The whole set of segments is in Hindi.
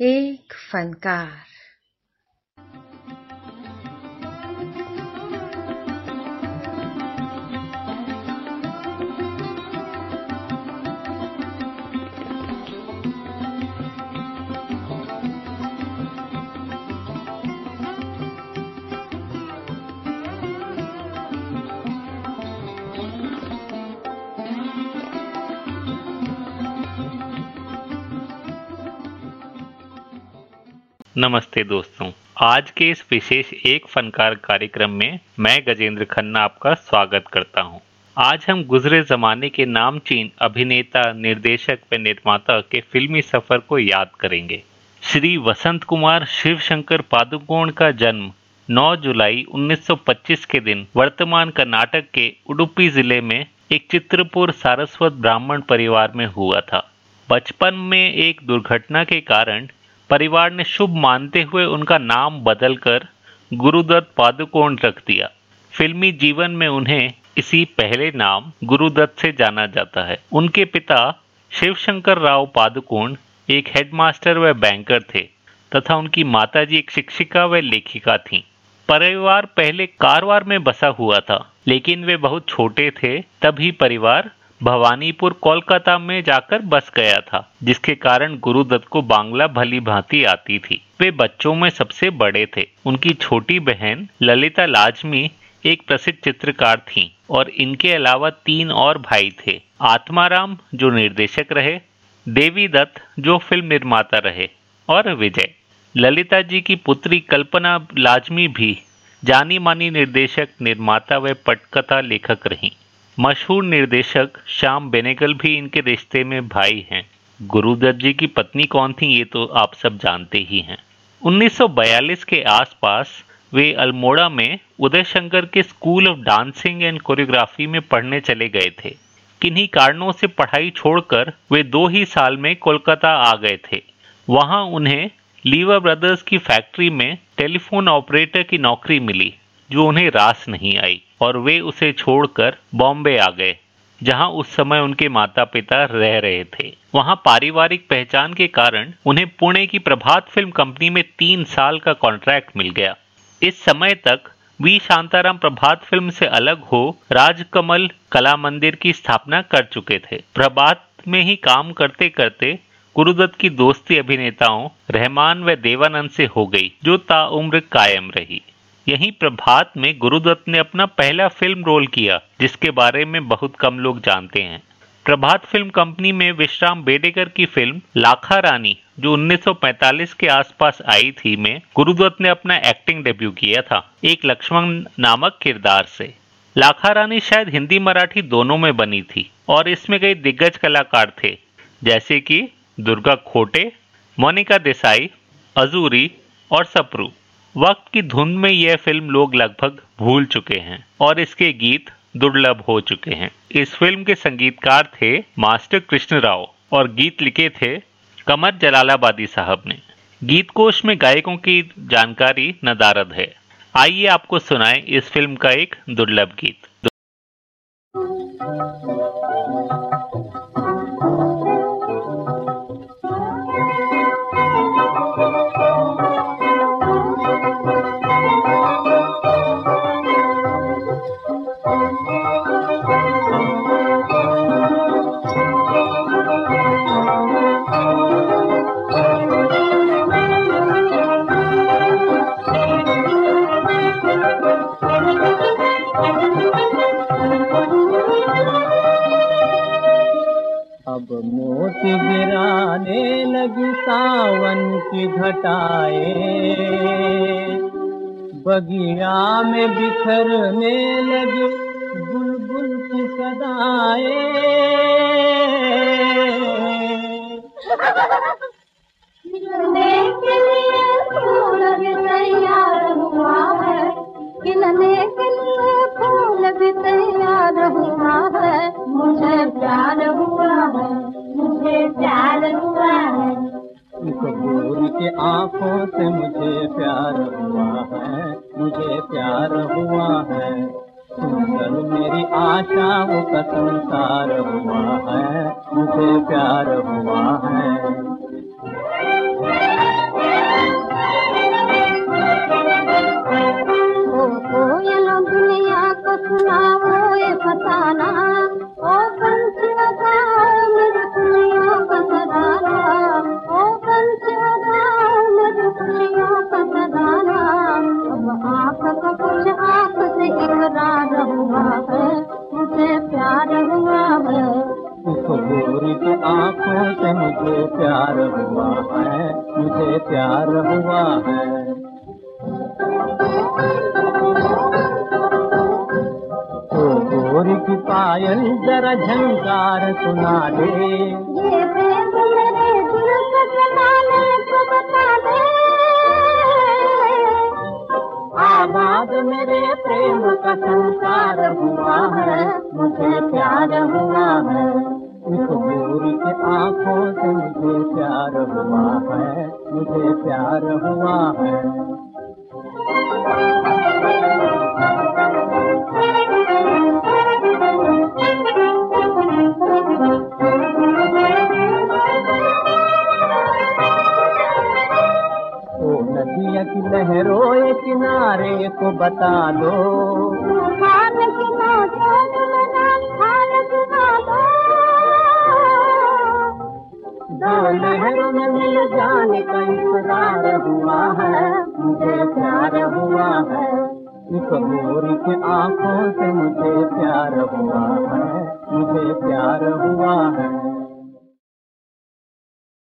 एक फनकार नमस्ते दोस्तों। आज के इस विशेष एक फनकार कार्यक्रम में मैं गजेंद्र खन्ना आपका स्वागत करता हूँ। आज हम गुजरे जमाने के नामचीन अभिनेता, निर्देशक व निर्माता के फिल्मी सफ़र को याद करेंगे। श्री वसंत कुमार शिव शंकर पादुकोण का जन्म 9 जुलाई 1925 के दिन वर्तमान कर्नाटक के उडुपी ज़िले में एक चित्रपुर सारस्वत ब्राह्मण परिवार में हुआ था। बचपन में एक दुर्घटना के कारण परिवार ने शुभ मानते हुए उनका नाम बदलकर गुरुदत्त पादुकोण रख दिया फिल्मी जीवन में उन्हें इसी पहले नाम गुरुदत्त से जाना जाता है उनके पिता शिवशंकर राव पादुकोण एक हेडमास्टर व बैंकर थे तथा उनकी माताजी एक शिक्षिका व लेखिका थीं। परिवार पहले कारवार में बसा हुआ था, लेकिन वे बहुत छोटे थे, तभी परिवार भवानीपुर, कोलकाता में जाकर बस गया था, जिसके कारण गुरुदत्त को बांग्ला भली भांति आती थी। वे बच्चों में सबसे बड़े थे। उनकी छोटी बहन ललिता लाजमी एक प्रसिद्ध चित्रकार थी और इनके अलावा तीन और भाई थे। आत्माराम, जो निर्देशक रहे, देवी दत्त, जो फ़िल्म निर्माता रहे, और विजय। ललिता जी की पुत्री कल्पना लाजमी भी जानी मानी निर्देशक, निर्माता व पटकथा लेखक रहीं। मशहूर निर्देशक श्याम बेनेगल भी इनके रिश्ते में भाई हैं। गुरुदत्त जी की पत्नी कौन थी, ये तो आप सब जानते ही हैं। 1942 के आसपास वे अल्मोड़ा में उदय शंकर के school of dancing and choreography में पढ़ने चले गए थे। किन्हीं कारणों से पढ़ाई छोड़कर वे दो ही साल में कोलकाता आ गए थे। वहाँ उन्हें लीवर ब्रदर्स की फैक्ट्री में टेलीफोन ऑपरेटर की नौकरी मिली। जो उन्हें रास नहीं आई, और वे उसे छोड़कर बॉम्बे आ गए, जहाँ उस समय उनके माता पिता रह रहे थे। वहाँ पारिवारिक पहचान के कारण उन्हें पुणे की प्रभात फ़िल्म कंपनी में तीन साल का कॉन्ट्रैक्ट मिल गया। इस समय तक वी. शांताराम प्रभात फ़िल्म से अलग हो राजकमल कला मंदिर की स्थापना कर चुके थे। प्रभात में ही काम करते करते गुरुदत्त की दोस्ती अभिनेताओं रहमान व देवानंद से हो गई, जो ताउम्र कायम रही। यहीं प्रभात में गुरुदत्त ने अपना पहला फ़िल्म रोल किया, जिसके बारे में बहुत कम लोग जानते हैं। प्रभात फ़िल्म कंपनी में विश्राम बेडेकर की फ़िल्म, लाखा रानी, जो 1945 के आसपास आई थी में गुरुदत्त ने अपना एक्टिंग डेब्यू किया था, एक लक्ष्मण नामक किरदार से। लाखा रानी शायद हिंदी मराठी दोनों में बनी थी, और इसमें कई दिग्गज कलाकार थे, जैसे कि दुर्गा खोटे, मोनिका देसाई, अजूरी और सप्रू। वक्त की धुंध में यह फ़िल्म लोग लगभग भूल चुके हैं और इसके गीत दुर्लभ हो चुके हैं। इस फ़िल्म के संगीतकार थे मास्टर कृष्ण राव और गीत लिखे थे कमर जलालाबादी साहब ने। गीत कोश में गायकों की जानकारी नदारद है। आइए आपको सुनाएँ इस फ़िल्म का एक दुर्लभ गीत। घटाए। बगिया में बिखरने लगे बुलबुल की सदाए। आँखों सुना दे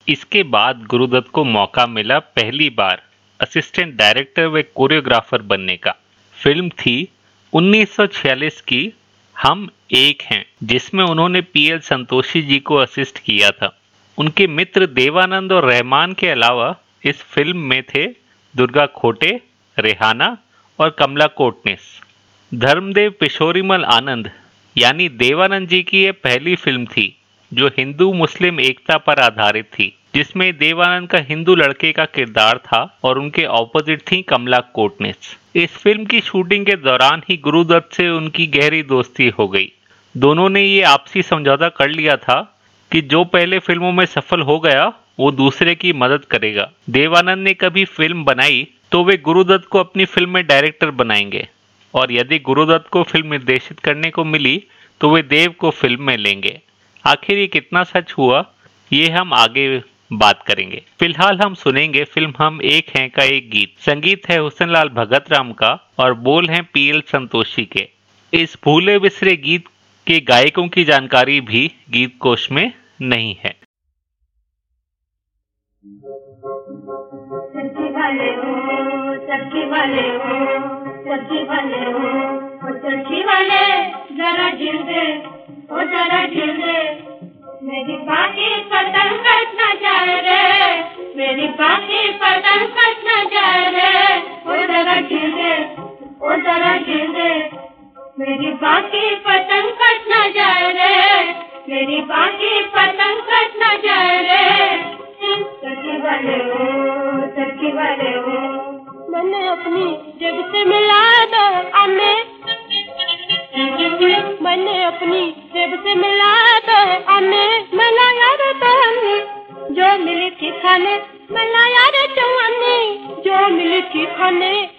इसके बाद गुरुदत्त को मौका मिला पहली बार असिस्टेंट डायरेक्टर व कोरियोग्राफर बनने का। फ़िल्म थी 1946 की हम एक हैं, जिसमें उन्होंने पीएल संतोषी जी को असिस्ट किया था। उनके मित्र देवानंद और रहमान के अलावा इस फ़िल्म में थे दुर्गा खोटे, रेहाना और कमला कोटनिस। धर्मदेव पिशोरीमल आनंद, यानी देवानंद जी की यह पहली फ़िल्म थी। जो हिंदू मुस्लिम एकता पर आधारित थी, जिसमें देवानंद का हिंदू लड़के का किरदार था और उनके ऑपोजिट थी कमला कोटनिस। इस फ़िल्म की शूटिंग के दौरान ही गुरुदत्त से उनकी गहरी दोस्ती हो गई। दोनों ने ये आपसी समझौता कर लिया था कि जो पहले फ़िल्मों में सफल हो गया, वो दूसरे की मदद करेगा। देवानंद ने कभी फ़िल्म बनाई तो वे गुरुदत्त को अपनी फ़िल्म में डायरेक्टर बनाएँगे। और यदि गुरुदत्त को फ़िल्म निर्देशित करने को मिली तो वे देव को फ़िल्म में लेंगे। आखिर ये कितना सच हुआ? ये हम आगे बात करेंगे। फ़िलहाल हम सुनेंगे फ़िल्म हम एक हैं का एक गीत। संगीत है हुसन लाल भगत राम का और बोल हैं पीएल संतोषी के। इस भूले बिसरे गीत के गायकों की जानकारी भी गीत कोश में नहीं है। सब्ज़ी वाले हो सब्ज़ी वाले हो सब्ज़ी वाले हो जरा मेरी बाकी पतंग कट न जाए रे। मेरी बाकी पतंग कट न जाए रे। सब्ज़ी वाले हो सब्ज़ी वाले हो। मैंने अपनी जेब से मिलाया दो आने। मैंने अपनी जेब से मिलाया दो आने मैं लाया रे बहनी। जो मिली थी खाने मैं लाया रे जवानी। जो मिली थी खाने,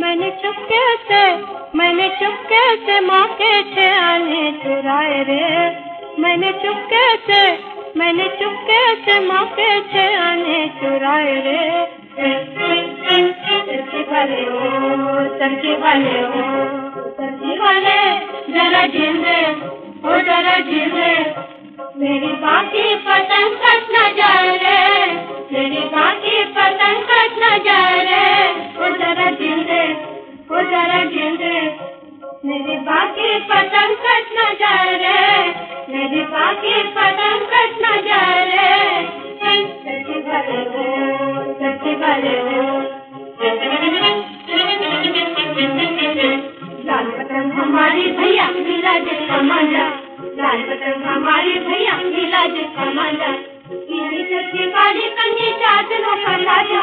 मैंने चुपके से, मैंने चुपके से माँ के छे आने चुराए रे। मैंने चुपके से, मैंने चुपके से माँ के छे आने चुराए रे। सब्ज़ी वाले हो सब्ज़ी वाले हो जरा जरा ढील मेरी बाकी पतंग कट न बाकी पतंग कट न जाए रे जरा ढील दे जरा दे मेरी बाकी पतंग कट न जाए रे मेरी बाकी पतंग कट न जाए रे। सच्ची वाले हो सच्ची वाले हो लाल पतंग हमारी भैया नीला जिसका मांझा लाल पतंग हमारी भैया नीला जिसका मांझा पीली चटनी काली कंजी चादरों का लाजा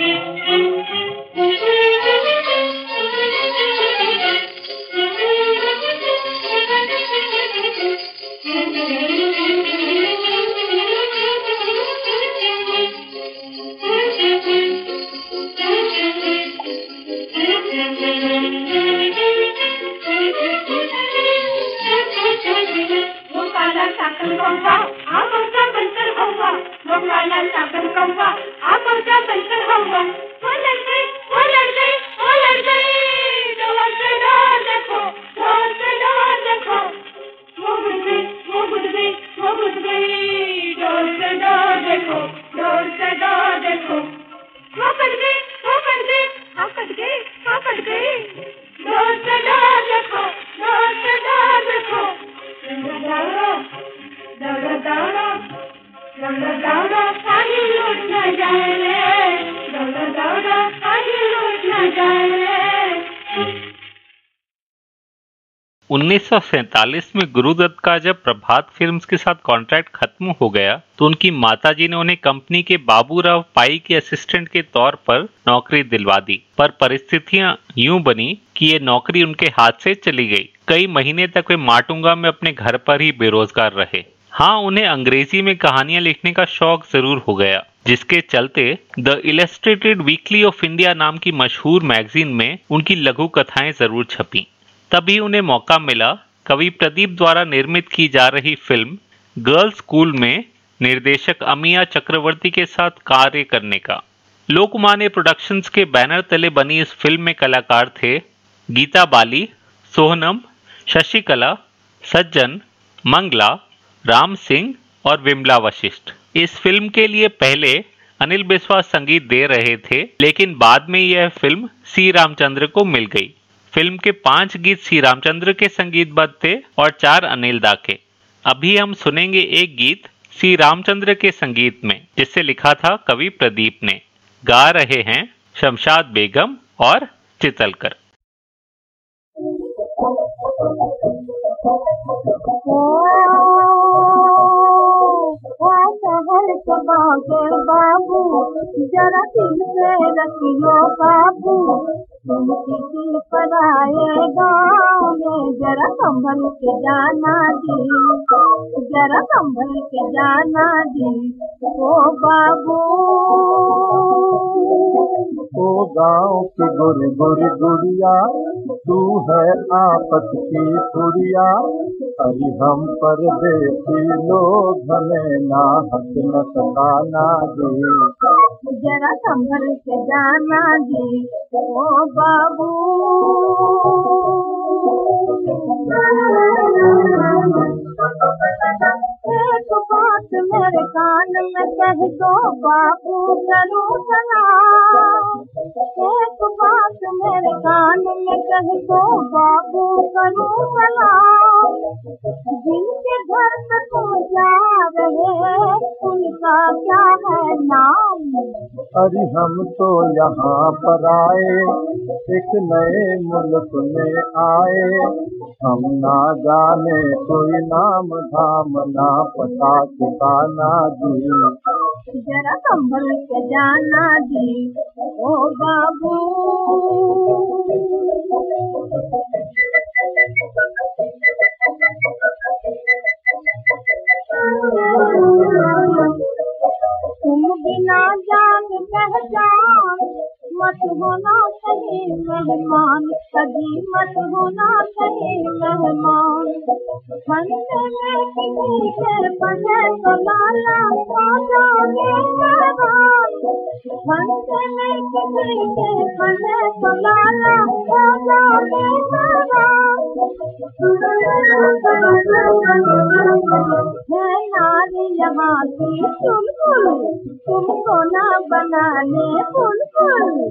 1947 में गुरुदत्त का जब प्रभात फिल्म्स के साथ कॉन्ट्रैक्ट खत्म हो गया तो उनकी माताजी ने उन्हें कंपनी के बाबूराव पाई के असिस्टेंट के तौर पर नौकरी दिलवा दी। पर परिस्थितियाँ यूँ बनी कि ये नौकरी उनके हाथ से चली गई। कई महीने तक वे माटुंगा में अपने घर पर ही बेरोजगार रहे। हाँ उन्हें अंग्रेज़ी में कहानियाँ लिखने का शौक ज़रूर हो गया, जिसके चलते the Illustrated Weekly of India नाम की मशहूर मैगजीन में उनकी लघु कथाएँ ज़रूर छपी। तभी उन्हें मौका मिला कवि प्रदीप द्वारा निर्मित की जा रही फ़िल्म गर्ल्स स्कूल में निर्देशक अमिया चक्रवर्ती के साथ कार्य करने का। लोकमान्य प्रोडक्शंस के बैनर तले बनी इस फ़िल्म में कलाकार थे गीता बाली, सोहनम, शशिकला, सज्जन, मंगला, राम सिंह और विमला वशिष्ठ। इस फ़िल्म के लिए पहले अनिल बिस्वा संगीत दे रहे थे, लेकिन बाद में यह फ़िल्म सी रामचंद्र को मिल गई। फ़िल्म के पाँच गीत श्री रामचंद्र के संगीतबद्ध थे और चार अनिल दा के अभी हम सुनेंगे एक गीत श्री रामचंद्र के संगीत में जिसे लिखा था कवि प्रदीप ने गा रहे हैं शमशाद बेगम और चितलकर बाबू जरा रखियो किसी पर आए गाँव में जरा संभल के जाना दी जरा संभल के जाना दी ओ बाबू ओ गाँव की गुर गुर गुड़िया, तू है आपस की पुड़िया अरे हम परदेसी लोग, हमें ना हक न सताना दे जरा संभल के जाना दी ओ बाबू एक बात मेरे कान में कह दो बाबू करूँ सलाम एक बात मेरे कान में कह दो बाबू करूँ सलाम जिनके घर पे तुम जा रहे उनका क्या है नाम अरे हम तो यहाँ पर आए, एक नए मुल्क में आए। हम ना जाने कोई नाम धाम, ना पता ठिकाना जी। जरा संभल के जाना दी ओ बाबू। तुम बिना जान पहचान मत होना कहीं मेहमान कभी मत होना कहीं मेहमान। फंसे में किसी के बने तो लाला खा मेहमान। फंसे में किसी के बने तो यहाँ की चुलबुल तुमको ना बनाने बुलबुल।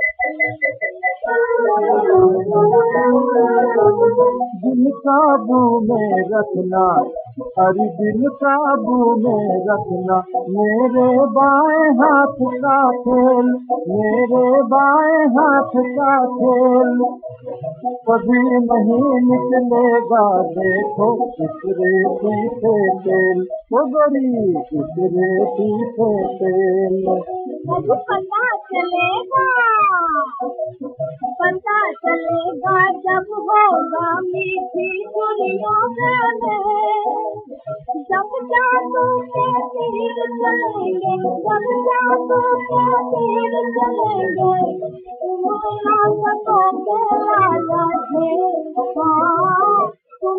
दिल काबू में रखना अरे दिल काबू में रखना मेरे बाएं हाथ का खेल मेरे बाएं हाथ का खेल। कभी नहीं निकलेगा देखो रेती से तेल ओ गोरी इस रेती से तेल अब पता चलेगा? पता चलेगा जब होगा मीठी दुनिया में। जब जादू के तीर चलेंगे, जब जादू के तीर चलेंगे तुम ना सकोगे राजा थे कवि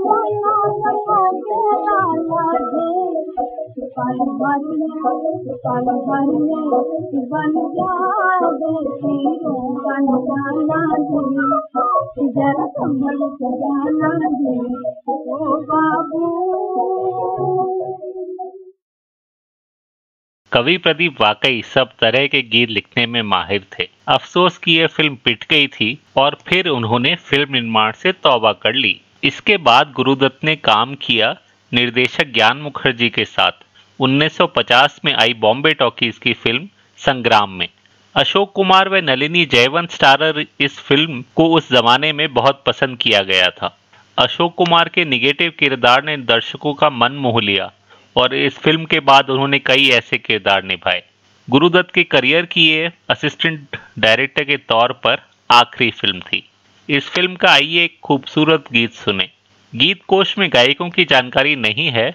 प्रदीप वाकई सब तरह के गीत लिखने में माहिर थे। अफसोस कि यह फ़िल्म पिट गई थी और फिर उन्होंने फ़िल्म निर्माण से तौबा कर ली। इसके बाद गुरुदत्त ने काम किया निर्देशक ज्ञान मुखर्जी के साथ। 1950 में आई बॉम्बे टॉकीज की फ़िल्म संग्राम में। अशोक कुमार व नलिनी जयवंत स्टारर इस फ़िल्म को उस जमाने में बहुत पसंद किया गया था। अशोक कुमार के निगेटिव किरदार ने दर्शकों का मन मोह लिया और इस फ़िल्म के बाद उन्होंने कई ऐसे किरदार निभाए। गुरुदत्त के करियर की ये असिस्टेंट डायरेक्टर के तौर पर आखिरी फ़िल्म थी। इस फ़िल्म का आइए एक खूबसूरत गीत सुने। गीत कोश में गायकों की जानकारी नहीं है,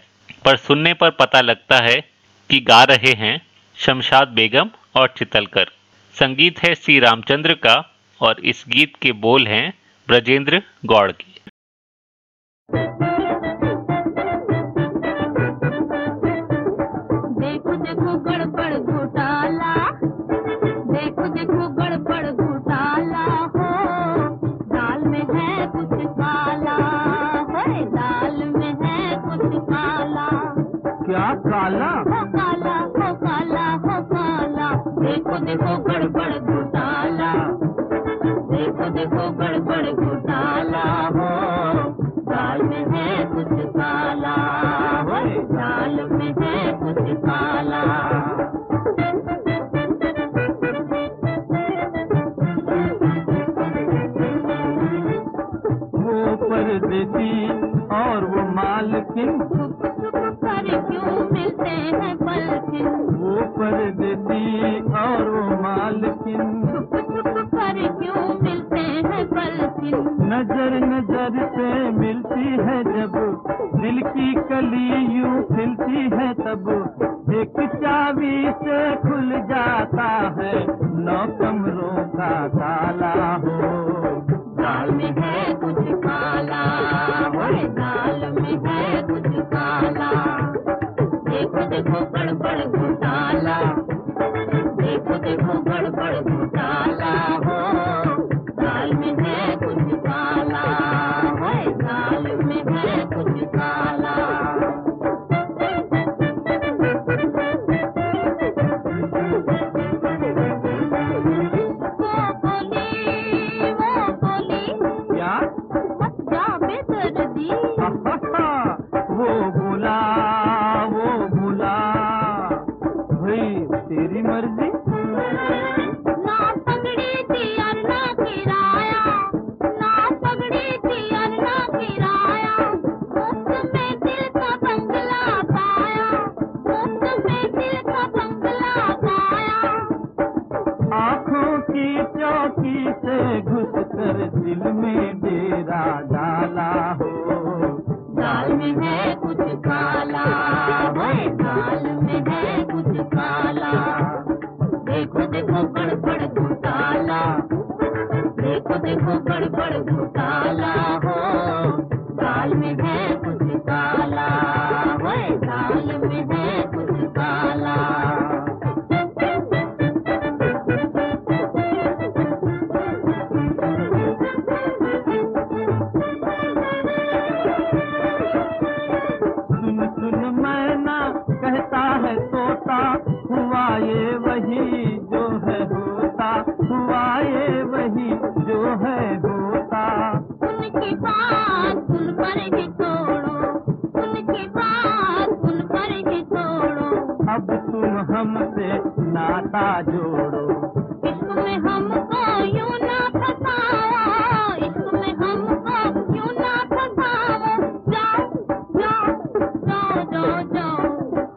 पर सुनने पर पता लगता है कि गा रहे हैं शमशाद बेगम और चितलकर। संगीत है सी रामचंद्र का और इस गीत के बोल हैं ब्रजेंद्र गौड़ के। काला हो काला हो काला हो काला देखो देखो गड़बड़ घोटाला। देखो देखो हमसे नाता जोड़ो। इसको में हमको यूँ ना फंसाओ इसको में हमको यूँ ना फंसाओ जाओ जाओ जाओ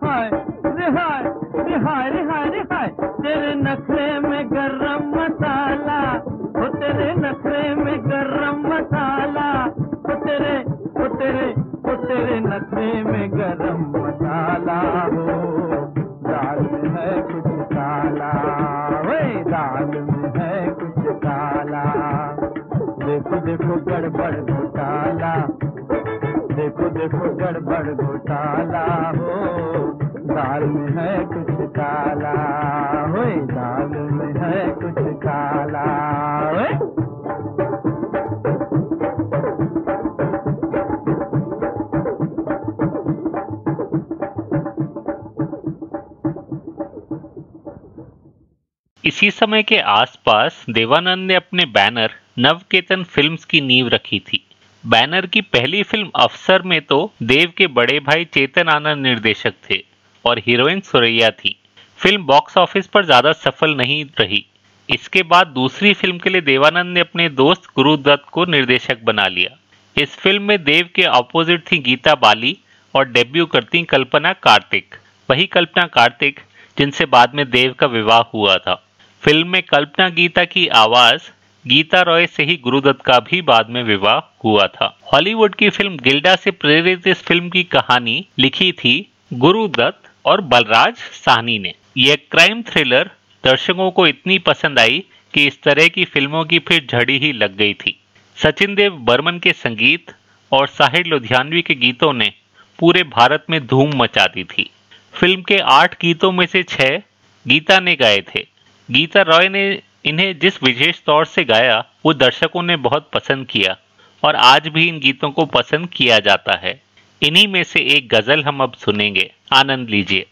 हाय रे हाय रे हाय रे हाय रे हाय तेरे नखरे में गरम मसाला। ओ तेरे नखरे में गरम मसाला। ओ तेरे ओ तेरे ओ तेरे नखरे में गरम मसाला हो। देखो गड़बड़ घोटाला। देखो देखो गड़बड़ घोटाला। हो, दाल में है कुछ काला। हो, दाल में है कुछ काला। ओए। इसी समय के आसपास देवानंद ने अपने बैनर नवकेतन फिल्म्स की नींव रखी थी। बैनर की पहली फ़िल्म अफसर में तो देव के बड़े भाई चेतन आनंद निर्देशक थे और हीरोइन सुरैया थी। फ़िल्म बॉक्स ऑफ़िस पर ज़्यादा सफल नहीं रही। इसके बाद दूसरी फ़िल्म के लिए देवानंद ने अपने दोस्त गुरुदत्त को निर्देशक बना लिया। इस फ़िल्म में देव के ऑपोजिट थी गीता बाली और डेब्यू करती कल्पना कार्तिक। वही कल्पना कार्तिक जिनसे बाद में देव का विवाह हुआ था। फ़िल्म में कल्पना गीता की आवाज़ गीता रॉय से ही गुरुदत्त का भी बाद में विवाह हुआ था। हॉलीवुड की फ़िल्म गिल्डा से प्रेरित इस फ़िल्म की कहानी लिखी थी गुरुदत्त और बलराज साहनी ने। यह क्राइम थ्रिलर दर्शकों को इतनी पसंद आई कि इस तरह की फ़िल्मों की फिर झड़ी ही लग गई थी। सचिन देव बर्मन के संगीत और साहिर लुधियानवी के गीतों ने पूरे भारत में धूम मचा दी थी। फ़िल्म के आठ गीतों में से छह गीता ने गाए थे। गीता रॉय ने इन्हें जिस विशेष तौर से गाया, वो दर्शकों ने बहुत पसंद किया, और आज भी इन गीतों को पसंद किया जाता है। इन्हीं में से एक गज़ल हम अब सुनेंगे। आनंद लीजिए।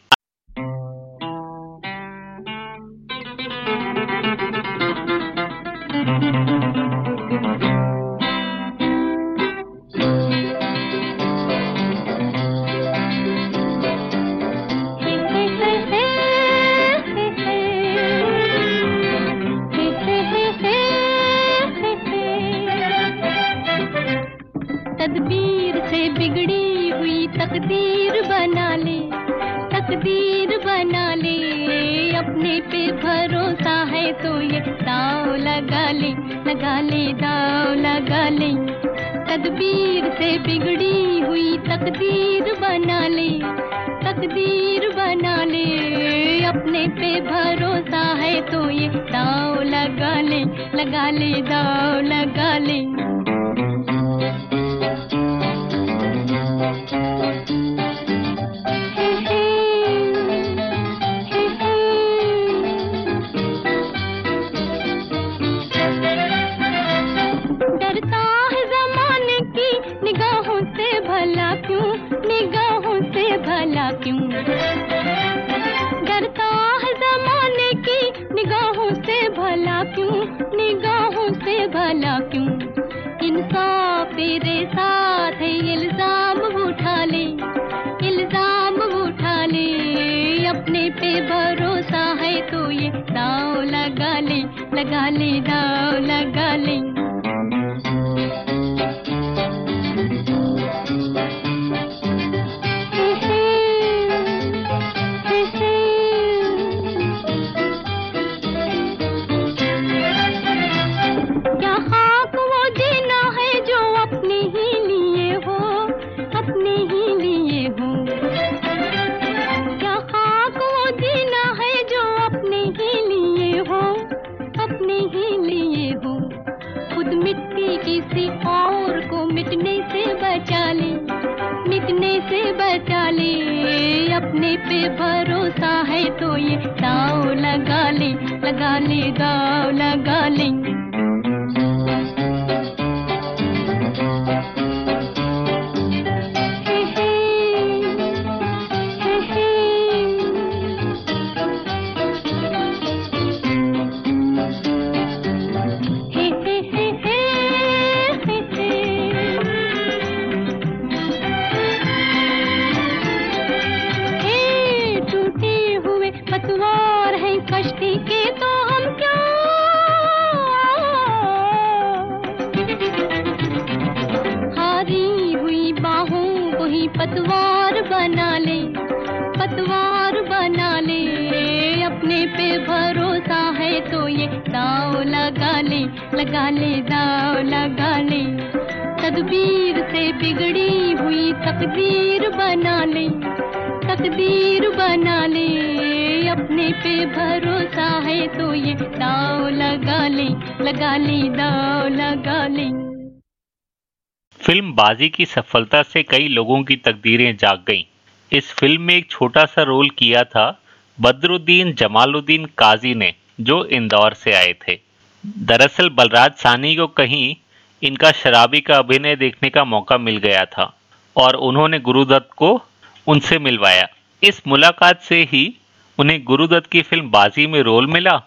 पे भरोसा है तो ये दाव लगा ले लगा ले दाव लगा ले। बाजी की सफलता से कई लोगों की तकदीरें जाग गईं। इस फ़िल्म में एक छोटा सा रोल किया था बदरुद्दीन जमालुद्दीन काजी ने, जो इंदौर से आए थे दरअसल बलराज सानी को कहीं इनका शराबी का अभिनय देखने का मौका मिल गया था और उन्होंने गुरुदत्त को उनसे मिलवाया इस मुलाकात से ही उन्हें गुरुदत्त की फ़िल्म बाजी में रोल मिला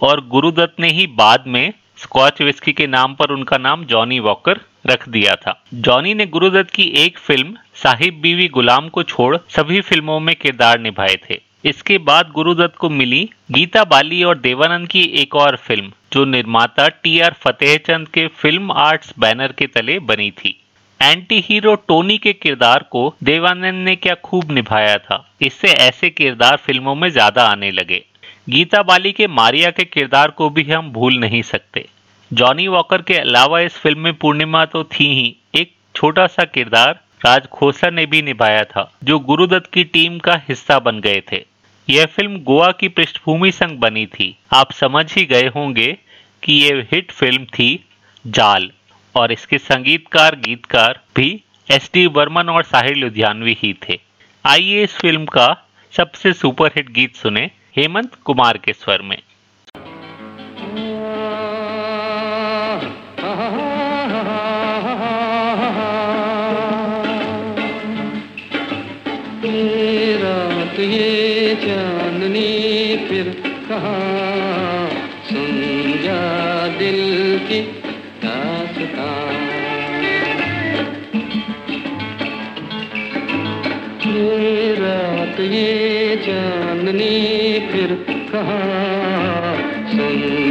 और गुरुदत्त ने ही बाद में स्कॉच विस्की के नाम पर उनका नाम जॉनी वॉकर रख दिया था। जॉनी ने गुरुदत्त की एक फ़िल्म, साहिब बीवी गुलाम को छोड़ सभी फ़िल्मों में किरदार निभाए थे। इसके बाद गुरुदत्त को मिली गीता बाली और देवानंद की एक और फ़िल्म, जो निर्माता टी आर फतेहचंद के फ़िल्म आर्ट्स बैनर के तले बनी थी। एंटी हीरो टोनी के किरदार को देवानंद ने क्या खूब निभाया था। इससे ऐसे किरदार फ़िल्मों में ज़्यादा आने लगे। गीता बाली के मारिया के किरदार को भी हम भूल नहीं सकते। जॉनी वॉकर के अलावा इस फ़िल्म में पूर्णिमा तो थी ही। एक छोटा सा किरदार राज खोसा ने भी निभाया था, जो गुरुदत्त की टीम का हिस्सा बन गए थे। यह फ़िल्म गोवा की पृष्ठभूमि संग बनी थी। आप समझ ही गए होंगे कि यह हिट फ़िल्म थी, जाल। और इसके संगीतकार, गीतकार भी एस डी बर्मन और साहिर लुधियानवी ही थे। आइए इस फ़िल्म का सबसे सुपरहिट गीत सुने। हेमंत कुमार के स्वर में। रात ये चांदनी फिर कहा? सुन जा दिल की दास्तां। रात ये चांदनी you.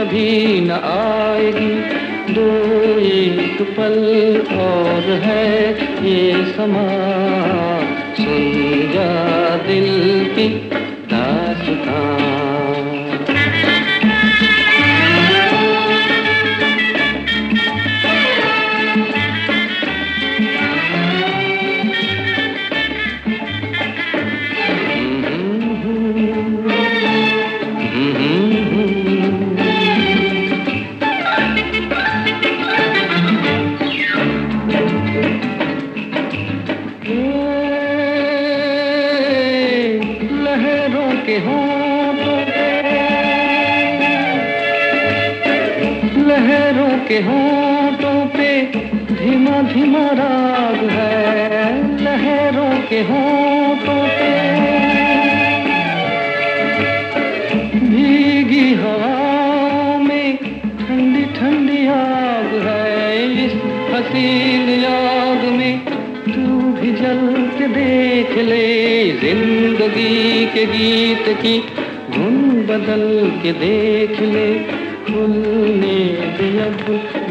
कभी न आएगी दो एक पल और है ये समा। सुन जा दिल की ज़िंदगी के गीत की धुन बदल के देख ले। खुलने दे अब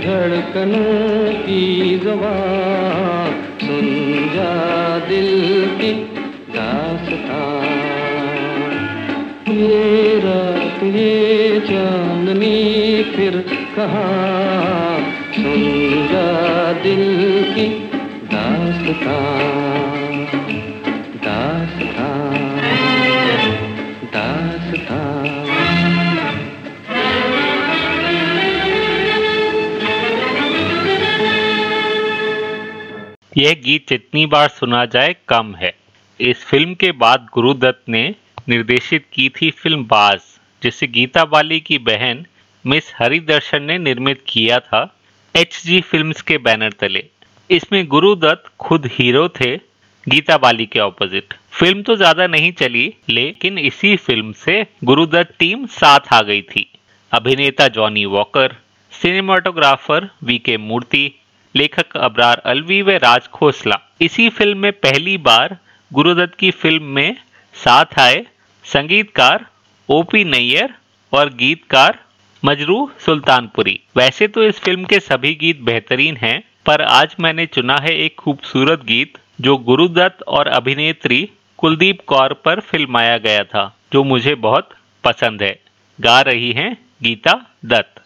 धड़कनों की जबान सुन जा दिल की दास्तां ये रात, ये चांदनी फिर कहा? सुन जा दिल की दास्तां यह गीत जितनी बार सुना जाए कम है। इस फ़िल्म के बाद गुरुदत्त ने निर्देशित की थी फ़िल्म बाज, जिसे गीता बाली की बहन मिस हरिदर्शन ने निर्मित किया था एच जी फ़िल्म के बैनर तले। इसमें गुरुदत्त खुद हीरो थे, गीता बाली के ऑपोजिट फ़िल्म तो ज़्यादा नहीं चली, लेकिन इसी फ़िल्म से गुरुदत्त टीम साथ आ गई थी। अभिनेता जॉनी वॉकर, सिनेमाटोग्राफर वी के मूर्ति लेखक अबरार अलवी व राज खोसला। इसी फ़िल्म में पहली बार गुरुदत्त की फ़िल्म में साथ आए संगीतकार ओपी नैयर और गीतकार मजरू सुल्तानपुरी। वैसे तो इस फ़िल्म के सभी गीत बेहतरीन हैं, पर आज मैंने चुना है एक खूबसूरत गीत जो गुरुदत्त और अभिनेत्री कुलदीप कौर पर फिल्माया गया था, जो मुझे बहुत पसंद है। गा रही हैं गीता दत्त।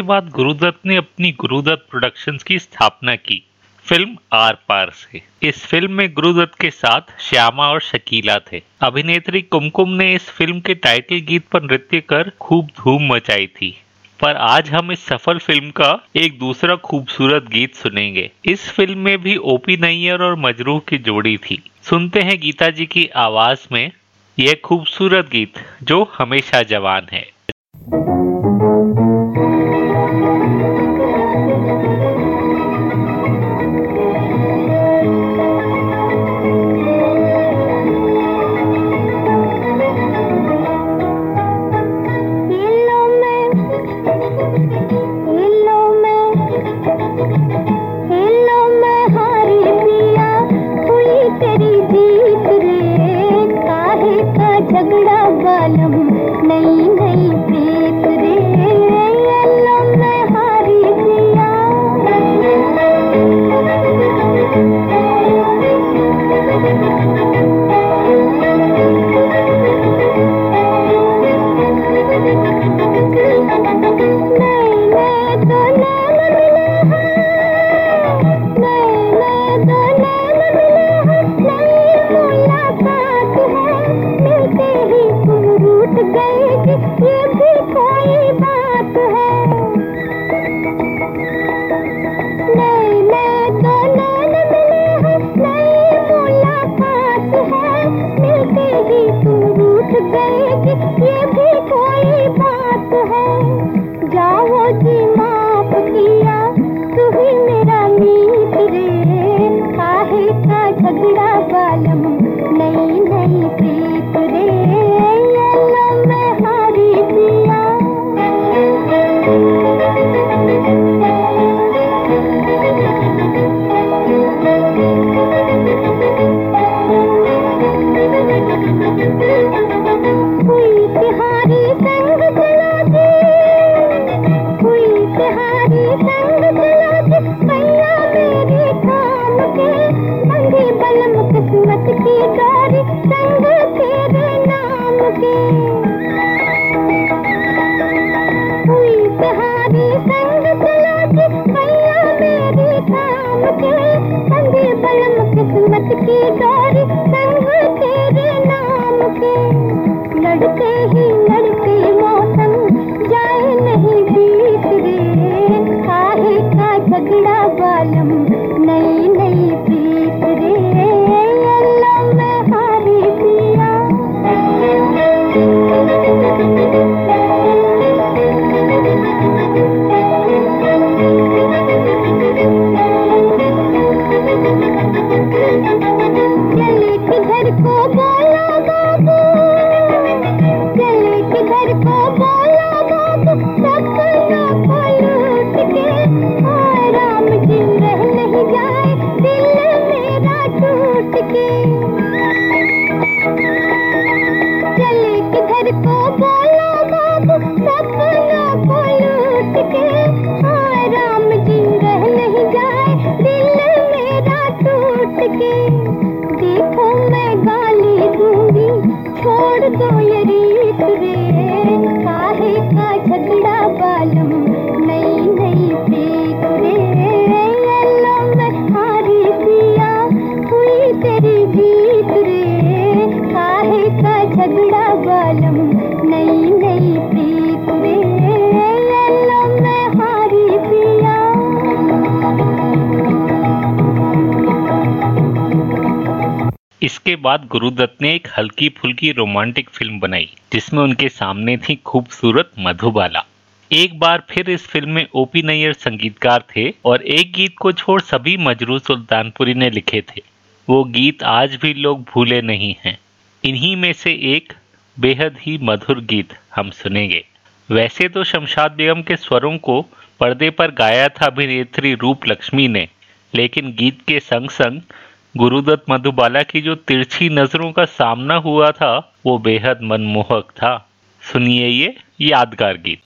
के बाद गुरुदत्त ने अपनी गुरुदत्त प्रोडक्शंस की स्थापना की, फ़िल्म आर पार से। इस फ़िल्म में गुरुदत्त के साथ श्यामा और शकीला थे। अभिनेत्री कुमकुम ने इस फ़िल्म के टाइटल गीत पर नृत्य कर खूब धूम मचाई थी। पर आज हम इस सफल फ़िल्म का एक दूसरा खूबसूरत गीत सुनेंगे। इस फ़िल्म में भी ओपी नैयर और मजरूह की जोड़ी थी। सुनते हैं गीता जी की आवाज़ में, यह खूबसूरत गीत जो हमेशा जवान है। इसके फुल्की रोमांटिक फ़िल्म बनाई, जिसमें उनके सामने थी खूबसूरत मधुबाला एक बार फिर इस फ़िल्म में ओपी नैयर संगीतकार थे और एक गीत को छोड़ सभी मजरू सुल्तानपुरी ने लिखे थे। वो गीत आज भी लोग भूले नहीं हैं। इन्हीं में से एक बेहद ही मधुर गीत हम सुनेंगे। वैसे तो शमशाद बेगम के स्वरों को पर्दे पर गाया था अभिनेत्री रूप लक्ष्मी ने, लेकिन गीत के संग संग गुरुदत्त मधुबाला की जो तिरछी नज़रों का सामना हुआ था, वो बेहद मनमोहक था। सुनिए ये यादगार गीत।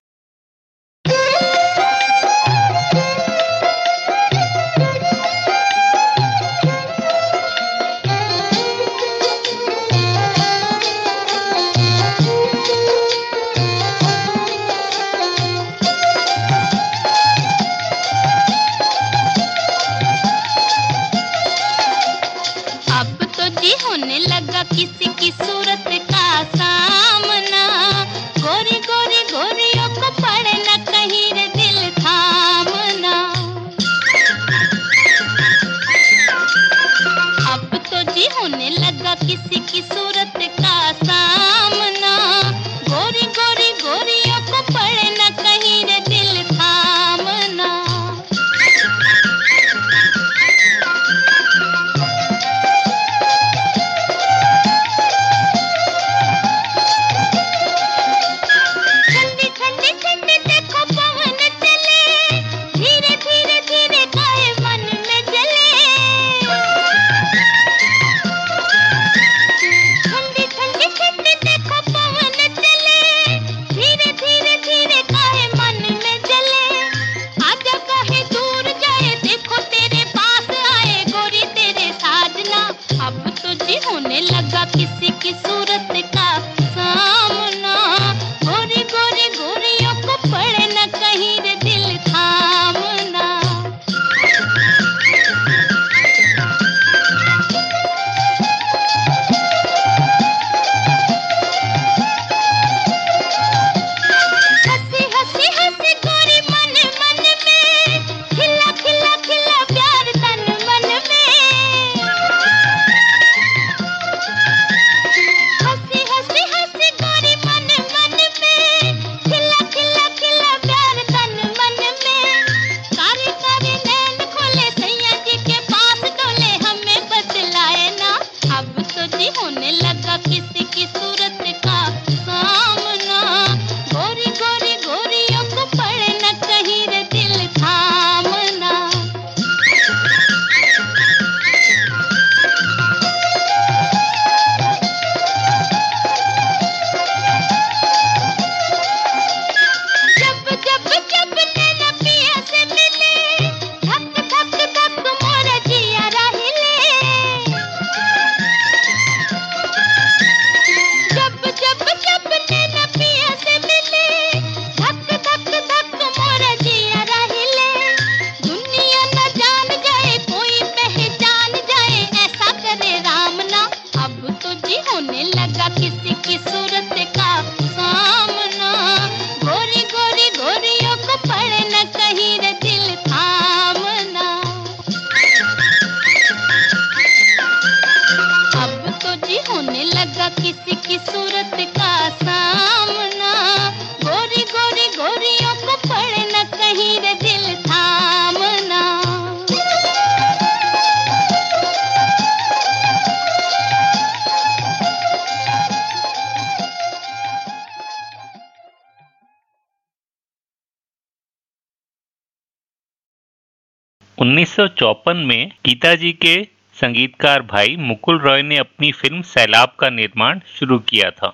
1954 में गीता जी के संगीतकार भाई मुकुल रॉय ने अपनी फ़िल्म सैलाब का निर्माण शुरू किया था।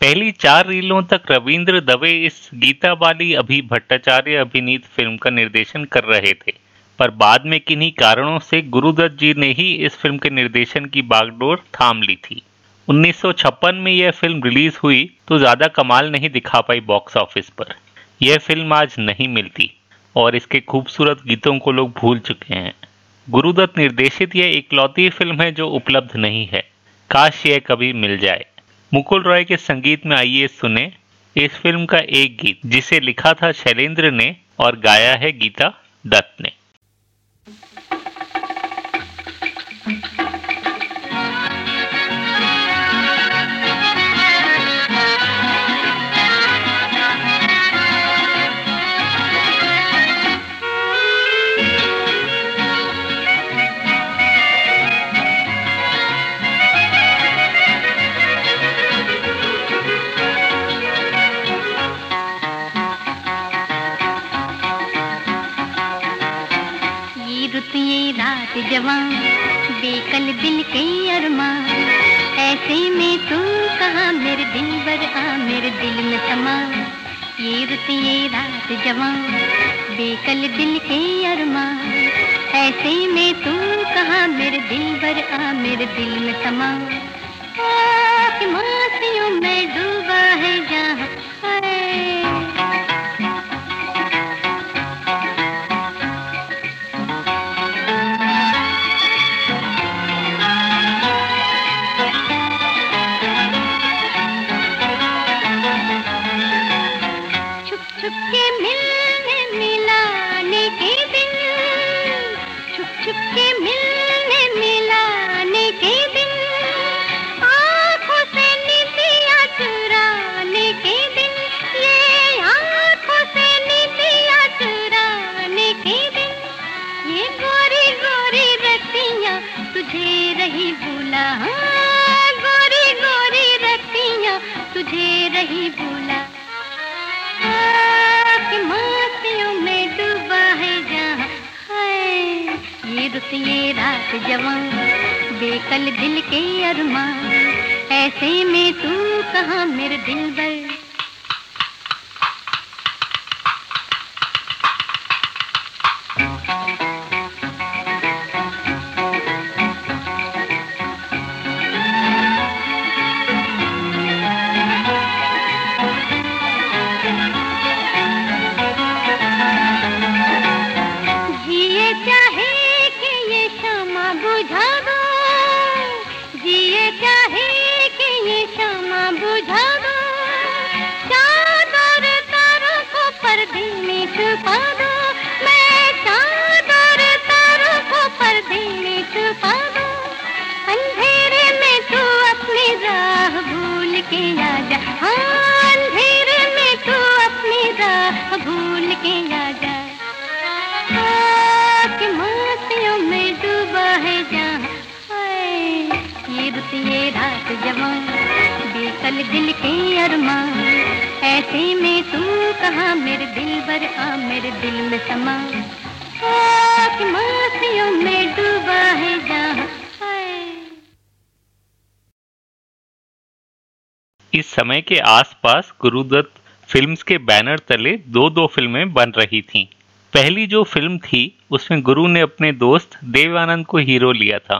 पहली चार रीलों तक रविंद्र दवे इस गीता वाली अभी भट्टाचार्य अभिनीत फ़िल्म का निर्देशन कर रहे थे। पर बाद में किन्हीं कारणों से गुरुदत्त जी ने ही इस फ़िल्म के निर्देशन की बागडोर थाम ली थी। 1956 में यह फ़िल्म रिलीज़ हुई तो ज़्यादा कमाल नहीं दिखा पाई बॉक्स ऑफ़िस पर। यह फ़िल्म आज नहीं मिलती। और इसके खूबसूरत गीतों को लोग भूल चुके हैं। गुरुदत्त निर्देशित यह इकलौती फ़िल्म है जो उपलब्ध नहीं है। काश यह कभी मिल जाए। मुकुल रॉय के संगीत में आइए सुने। इस फ़िल्म का एक गीत, जिसे लिखा था शैलेंद्र ने और गाया है गीता दत्त ने। दिल में गुरुदत्त फिल्म्स के बैनर तले दो दो फ़िल्में बन रही थीं। पहली जो फ़िल्म थी, उसमें गुरु ने अपने दोस्त देवानंद को हीरो लिया था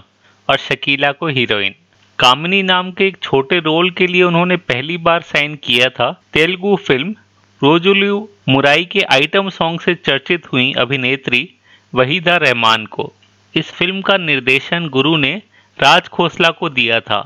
और शकीला को हीरोइन। कामिनी नाम के एक छोटे रोल के लिए उन्होंने पहली बार साइन किया था। तेलुगु फ़िल्म रोजुलू मुराई के आइटम सॉन्ग से चर्चित हुई अभिनेत्री वहीदा रहमान को। इस फ़िल्म का निर्देशन गुरु ने राज खोसला को दिया था,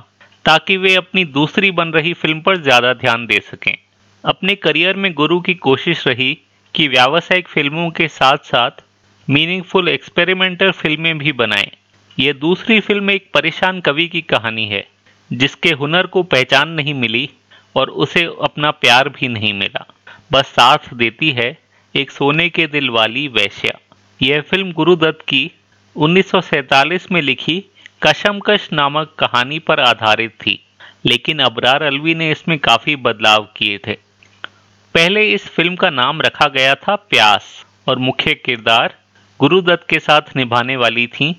ताकि वे अपनी दूसरी बन रही फ़िल्म पर ज़्यादा ध्यान दे सकें। अपने करियर में गुरु की कोशिश रही कि व्यावसायिक फ़िल्मों के साथ साथ मीनिंगफुल एक्सपेरिमेंटल फ़िल्में भी बनाएँ। यह दूसरी फ़िल्म एक परेशान कवि की कहानी है, जिसके हुनर को पहचान नहीं मिली और उसे अपना प्यार भी नहीं मिला। बस साथ देती है एक सोने के दिल वाली वैश्या। यह फ़िल्म गुरुदत्त की 1947 में लिखी कशमकश नामक कहानी पर आधारित थी, लेकिन अबरार अलवी ने इसमें काफ़ी बदलाव किए थे। पहले इस फ़िल्म का नाम रखा गया था प्यास, और मुख्य किरदार गुरुदत्त के साथ निभाने वाली थीं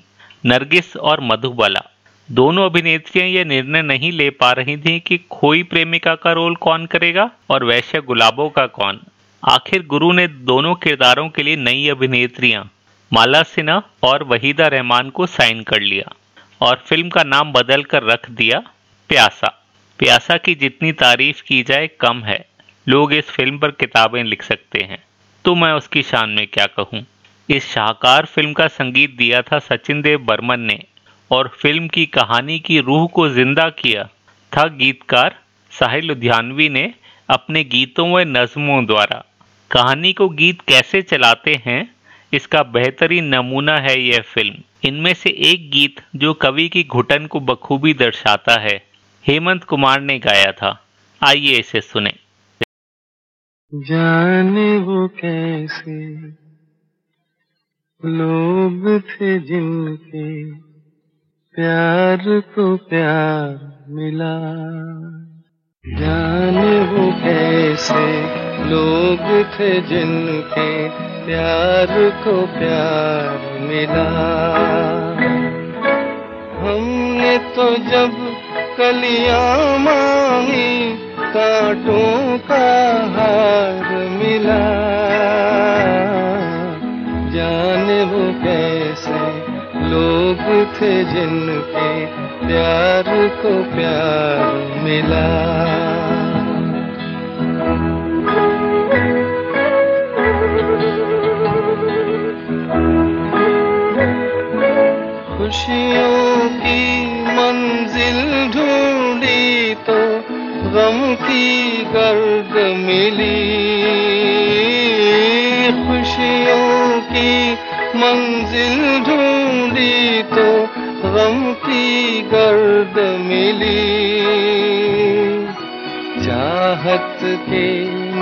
नरगिस और मधुबाला। दोनों अभिनेत्रियाँ यह निर्णय नहीं ले पा रही थीं कि खोई प्रेमिका का रोल कौन करेगा और वैश्य गुलाबों का कौन। आखिर गुरु ने दोनों किरदारों के लिए नई अभिनेत्रियाँ, माला सिन्हा और वहीदा रहमान को साइन कर लिया और फ़िल्म का नाम बदल कर रख दिया प्यासा। प्यासा की जितनी तारीफ़ की जाए, कम है। लोग इस फ़िल्म पर किताबें लिख सकते हैं। तो मैं उसकी शान में क्या कहूँ? इस शाहकार फ़िल्म का संगीत दिया था सचिन देव बर्मन ने और फ़िल्म की कहानी की रूह को ज़िंदा किया था गीतकार साहिल लुधियानवी ने अपने गीतों व नज्मों द्वारा। कहानी को गीत कैसे चलाते हैं, इसका बेहतरीन नमूना है यह फ़िल्म। इनमें से एक गीत जो कवि की घुटन को बखूबी दर्शाता है, हेमंत कुमार ने गाया था। आइए इसे सुने। जाने वो कैसे? लोग थे जिनके प्यार को प्यार मिला। जाने वो कैसे? लोग थे जिनके प्यार को प्यार मिला। हमने तो जब कलियाँ मांगी कांटों का हार मिला। जाने वो कैसे लोग थे जिनके प्यार को प्यार मिला। खुशियों की मंजिल ढूंढी तो गम की गर्द मिली। खुशियों की मंजिल ढूंढी तो गम की गर्द मिली। चाहत के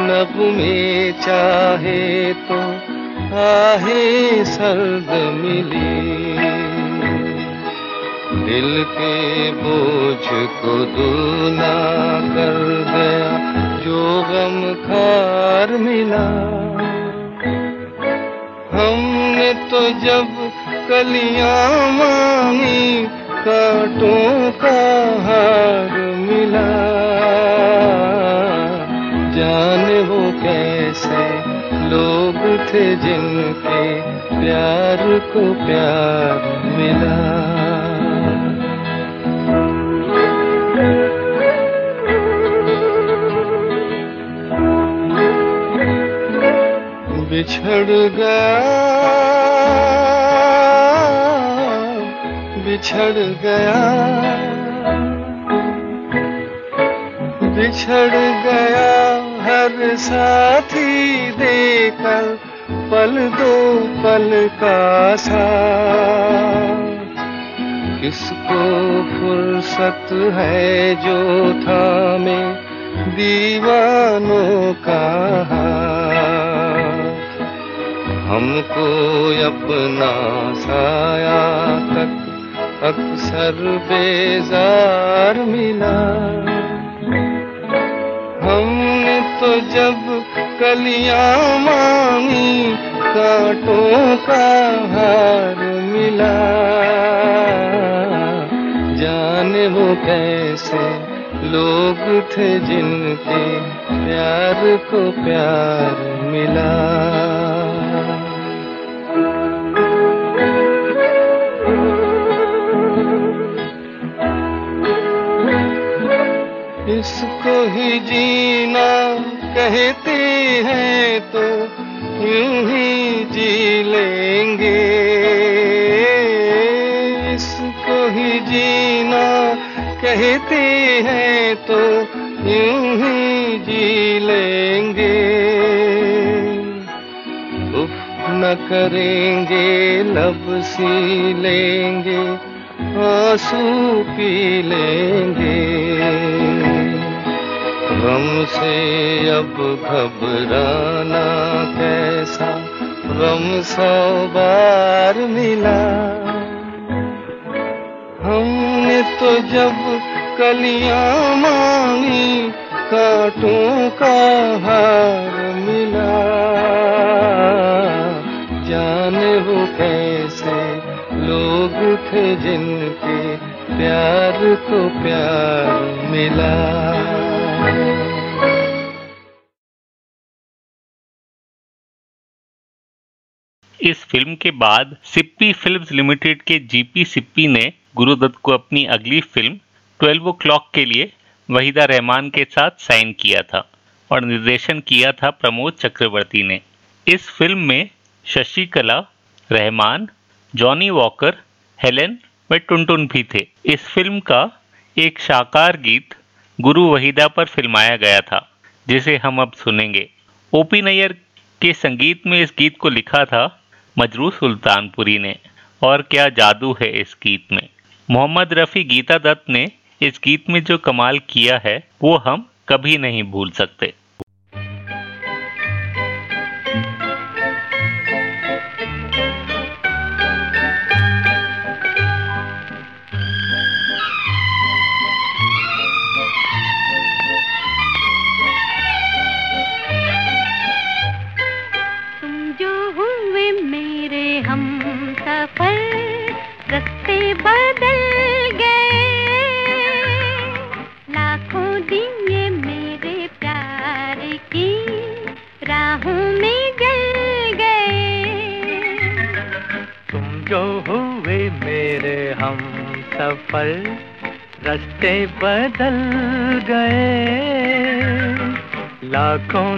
नब में चाहे तो आहे सर्द मिली। दिल के बोझ को दूना कर गया जो गम खार मिला। हमने तो जब कलियाँ मांगी, कांटों का हार मिला। जाने वो कैसे लोग थे जिनके प्यार को प्यार मिला। बिछड़ गया बिछड़ गया। बिछड़ गया हर साथी देकर, पल दो पल का साथ किसको फुर्सत है जो थामे दीवानों का हाथ? हमको अपना साया तक अक्सर बेजार मिला। हमने तो जब कलियाँ मांगी, कांटों का हार मिला। जाने वो कैसे लोग थे जिनके प्यार को प्यार मिला। इसको ही जीना कहते हैं तो यूँ ही जी लेंगे। इसको ही जीना कहते हैं तो यूँ ही जी लेंगे। न करेंगे, लब सी लेंगे, आँसू पी लेंगे। गम से अब घबराना कैसा? गम सौ बार मिला। हमने तो जब कलियाँ मांगी, कांटों का हार मिला। जाने वो लोग थे जिनके प्यार को प्यार मिला। इस फ़िल्म के बाद सिप्पी फिल्म्स लिमिटेड के जीपी सिप्पी ने गुरुदत्त को अपनी अगली फ़िल्म ट्वेल्व ओ क्लॉक के लिए वहीदा रहमान के साथ साइन किया था और निर्देशन किया था प्रमोद चक्रवर्ती ने। इस फ़िल्म में Shashikala, Rehman, Johnny walker, Helen व टुनटुन भी थे। इस फ़िल्म का एक शाकार गीत गुरु वहीदा पर फिल्माया गया था, जिसे हम अब सुनेंगे। ओपी नैयर के संगीत में इस गीत को लिखा था मजरू सुल्तानपुरी ने, और क्या जादू है इस गीत में? मोहम्मद रफ़ी गीता दत्त ने इस गीत में जो कमाल किया है, वो हम कभी नहीं भूल सकते।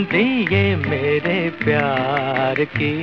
लाखों दिए मेरे प्यार की।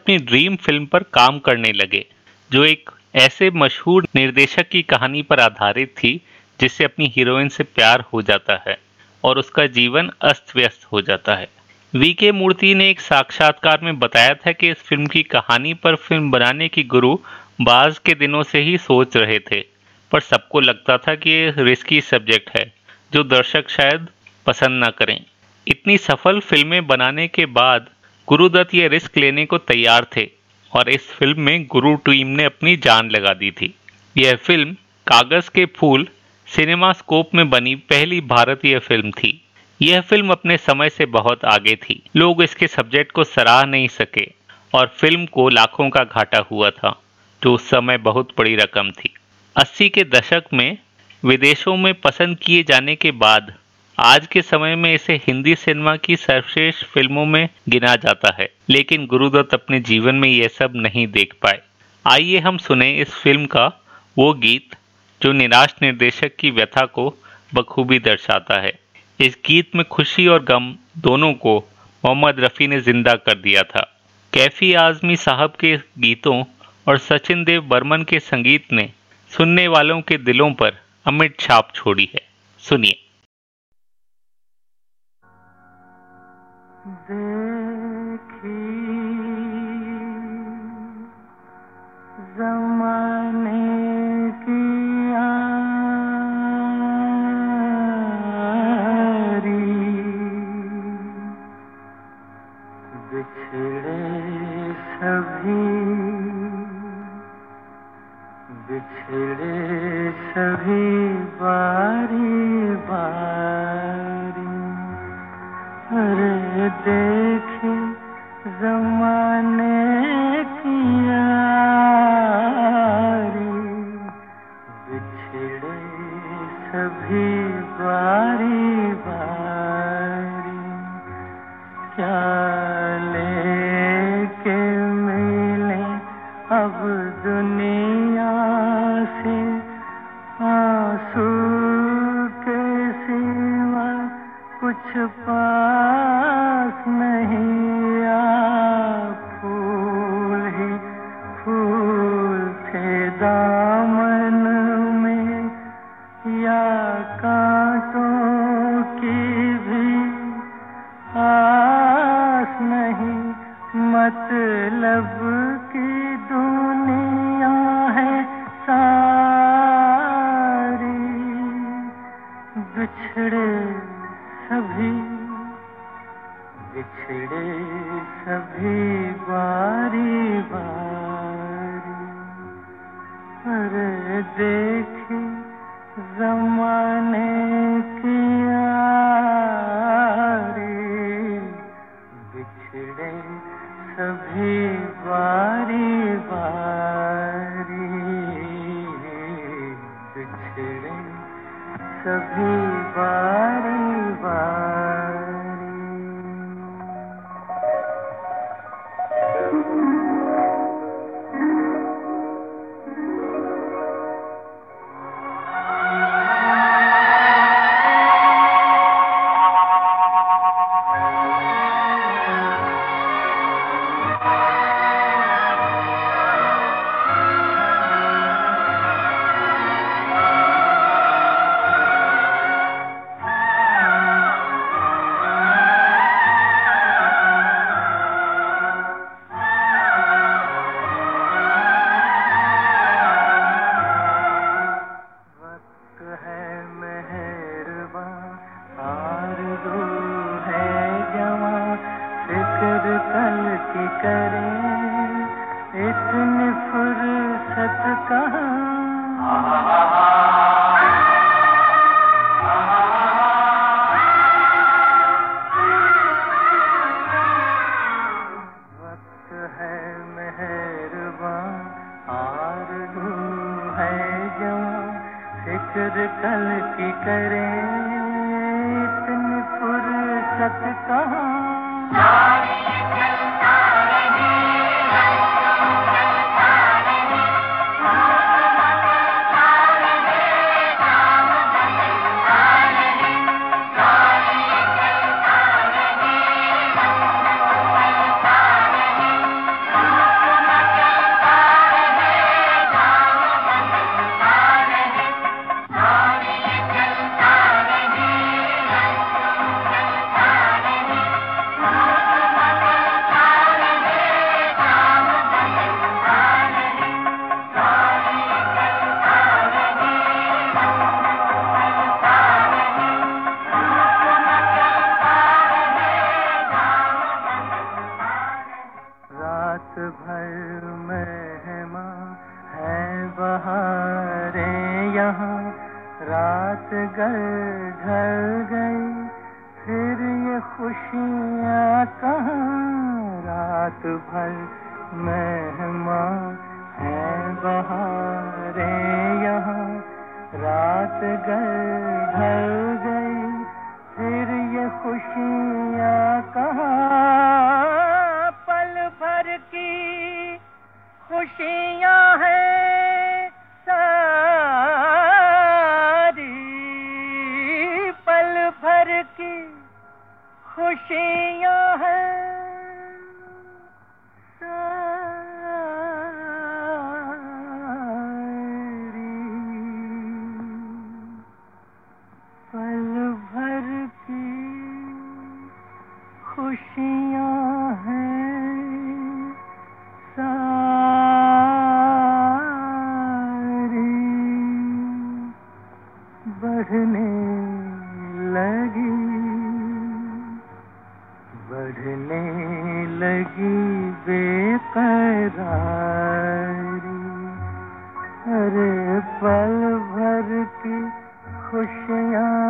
अपनी ड्रीम फ़िल्म पर काम करने लगे, जो एक ऐसे मशहूर निर्देशक की कहानी पर आधारित थी, जिससे अपनी हीरोइन से प्यार हो जाता है और उसका जीवन अस्त व्यस्त हो जाता है। वी के मूर्ति ने एक साक्षात्कार में बताया था कि इस फ़िल्म की कहानी पर फ़िल्म बनाने की गुरु बाज के दिनों से ही सोच रहे थे, पर सबको लगता था कि ये रिस्की सब्जेक्ट है, जो दर्शक शायद पसंद ना करें। इतनी सफल फ़िल्में बनाने के बाद गुरुदत्त ये रिस्क लेने को तैयार थे और इस फ़िल्म में गुरु टीम ने अपनी जान लगा दी थी। यह फ़िल्म कागज़ के फूल सिनेमा स्कोप में बनी पहली भारतीय फ़िल्म थी। यह फ़िल्म अपने समय से बहुत आगे थी। लोग इसके सब्जेक्ट को सराह नहीं सके और फ़िल्म को लाखों का घाटा हुआ था, जो उस समय बहुत बड़ी रकम थी। 80 के दशक में विदेशों में पसंद किए जाने के बाद आज के समय में इसे हिंदी सिनेमा की सर्वश्रेष्ठ फ़िल्मों में गिना जाता है, लेकिन गुरुदत्त अपने जीवन में यह सब नहीं देख पाए। आइए हम सुने इस फ़िल्म का वो गीत, जो निराश निर्देशक की व्यथा को बखूबी दर्शाता है। इस गीत में खुशी और गम दोनों को मोहम्मद रफ़ी ने ज़िंदा कर दिया था। कैफी आजमी साहब के गीतों और सचिन देव बर्मन के संगीत ने सुनने वालों के दिलों पर अमिट छाप छोड़ी है। सुनिए। देखी सभी बारी प्यारी अरे पल भर की खुशियाँ।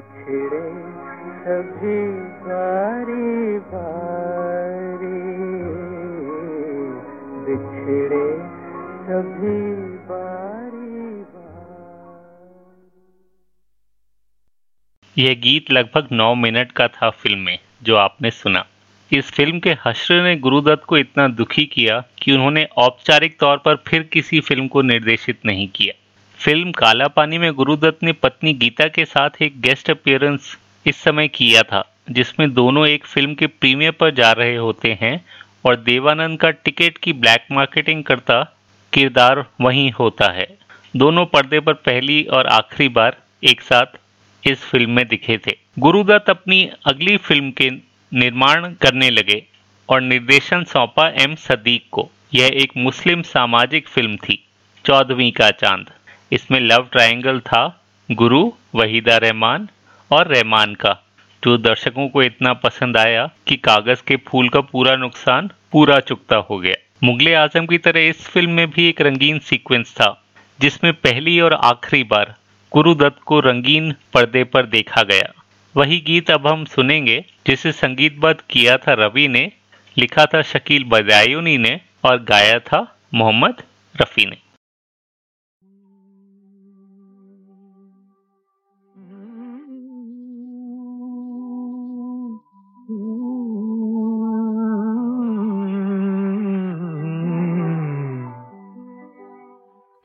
बिछड़े सभी बारी बारी। बिछड़े सभी यह गीत लगभग नौ मिनट का था फ़िल्म में, जो आपने सुना। इस फ़िल्म के हश्र ने गुरुदत्त को इतना दुखी किया कि उन्होंने औपचारिक तौर पर फिर किसी फ़िल्म को निर्देशित नहीं किया। फ़िल्म काला पानी में गुरुदत्त ने पत्नी गीता के साथ एक गेस्ट अपियरेंस इस समय किया था, जिसमें दोनों एक फ़िल्म के प्रीमियर पर जा रहे होते हैं और देवानंद का टिकट की ब्लैक मार्केटिंग करता किरदार वही होता है। दोनों पर्दे पर पहली और आखिरी बार एक साथ इस फ़िल्म में दिखे थे। गुरुदत्त अपनी अगली फ़िल्म के निर्माण करने लगे और निर्देशन सौंपा एम सदीक को। यह एक मुस्लिम सामाजिक फ़िल्म थी, चौदहवीं का चाँद। इसमें लव ट्रायंगल था, गुरु, वहीदा रहमान और रहमान का। जो दर्शकों को इतना पसंद आया कि कागज़ के फूल का पूरा नुकसान पूरा चुकता हो गया। मुगले आज़म की तरह इस फ़िल्म में भी एक रंगीन सीक्वेंस था, जिसमें पहली और आखिरी बार गुरुदत्त को रंगीन पर्दे पर देखा गया। वही गीत अब हम सुनेंगे, जिसे संगीतबद्ध किया था रवि ने, लिखा था शकील बदायूनी ने और गाया था मोहम्मद रफ़ी ने।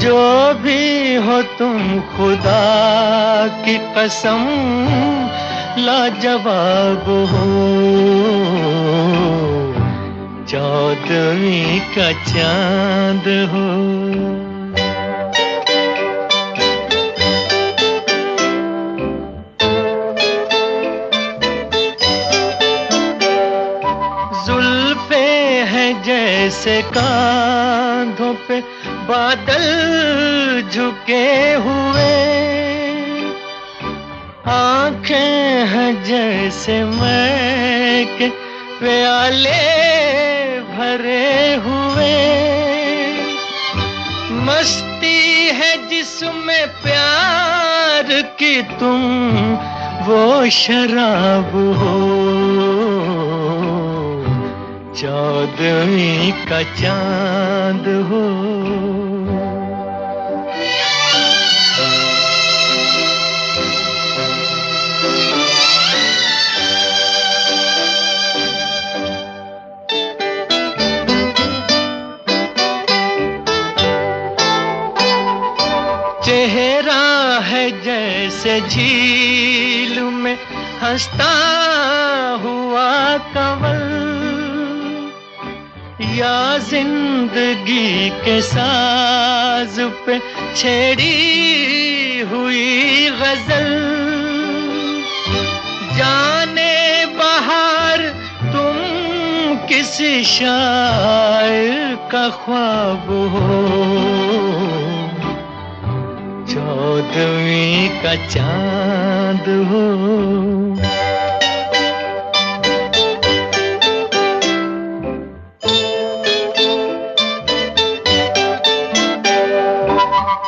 जो भी हो तुम खुदा की कसम, लाजवाब हो। चौदवी का चाँद हो। जुल्फे हैं जैसे कांधों पे बादल झुके हुए। आँखें हैं जैसे मैं के प्याले भरे हुए। मस्ती है जिसमें प्यार की तुम, वो शराब हो। चौदवी का चाँद हो। चेहरा है जैसे झील में हंसता हुआ कंवल। या ज़िंदगी के साज पे छेड़ी हुई गज़ल। जाने बाहर तुम किसी शायर का ख्वाब हो। चौदवी का चाँद हो।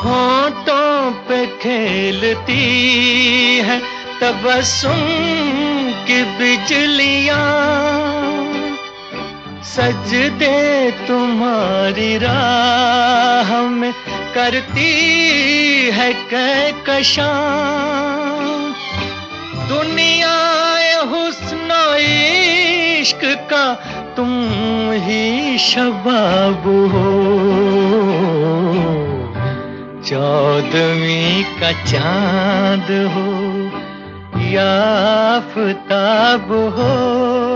होठों पे खेलती है तबसुम की बिजलियाँ। सजदे तुम्हारी राह में करती है कहकशां दुनिया हुस्न इश्क का तुम ही शबाब हो। चौदवी का चाँद हो या आफताब हो।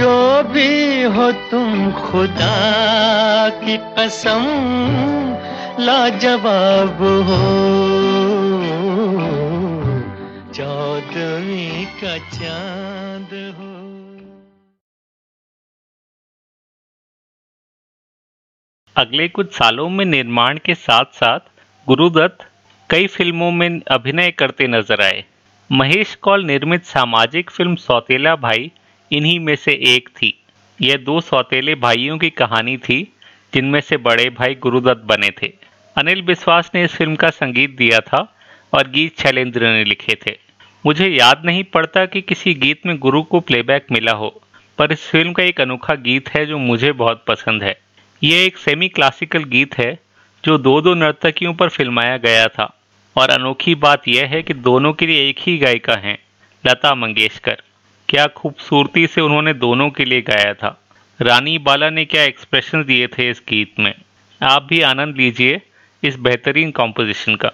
जो भी हो तुम खुदा की कसम, लाजवाब हो। चौदवी का चाँद हो। अगले कुछ सालों में निर्माण के साथ साथ गुरुदत्त कई फ़िल्मों में अभिनय करते नज़र आए। महेश कौल निर्मित सामाजिक फ़िल्म सौतेला भाई इन्हीं में से एक थी। यह दो सौतेले भाइयों की कहानी थी, जिनमें से बड़े भाई गुरुदत्त बने थे। अनिल विश्वास ने इस फ़िल्म का संगीत दिया था और गीत शैलेंद्र ने लिखे थे। मुझे याद नहीं पड़ता कि किसी गीत में गुरु को प्लेबैक मिला हो, पर इस फ़िल्म का एक अनोखा गीत है जो मुझे बहुत पसंद है। यह एक सेमी क्लासिकल गीत है, जो दो दो नर्तकियों पर फिल्माया गया था। और अनोखी बात यह है कि दोनों के लिए एक ही गायिका हैं, लता मंगेशकर। क्या खूबसूरती से उन्होंने दोनों के लिए गाया था। रानी बाला ने क्या एक्सप्रेशन दिए थे इस गीत में? आप भी आनंद लीजिए इस बेहतरीन कॉम्पोजिशन का।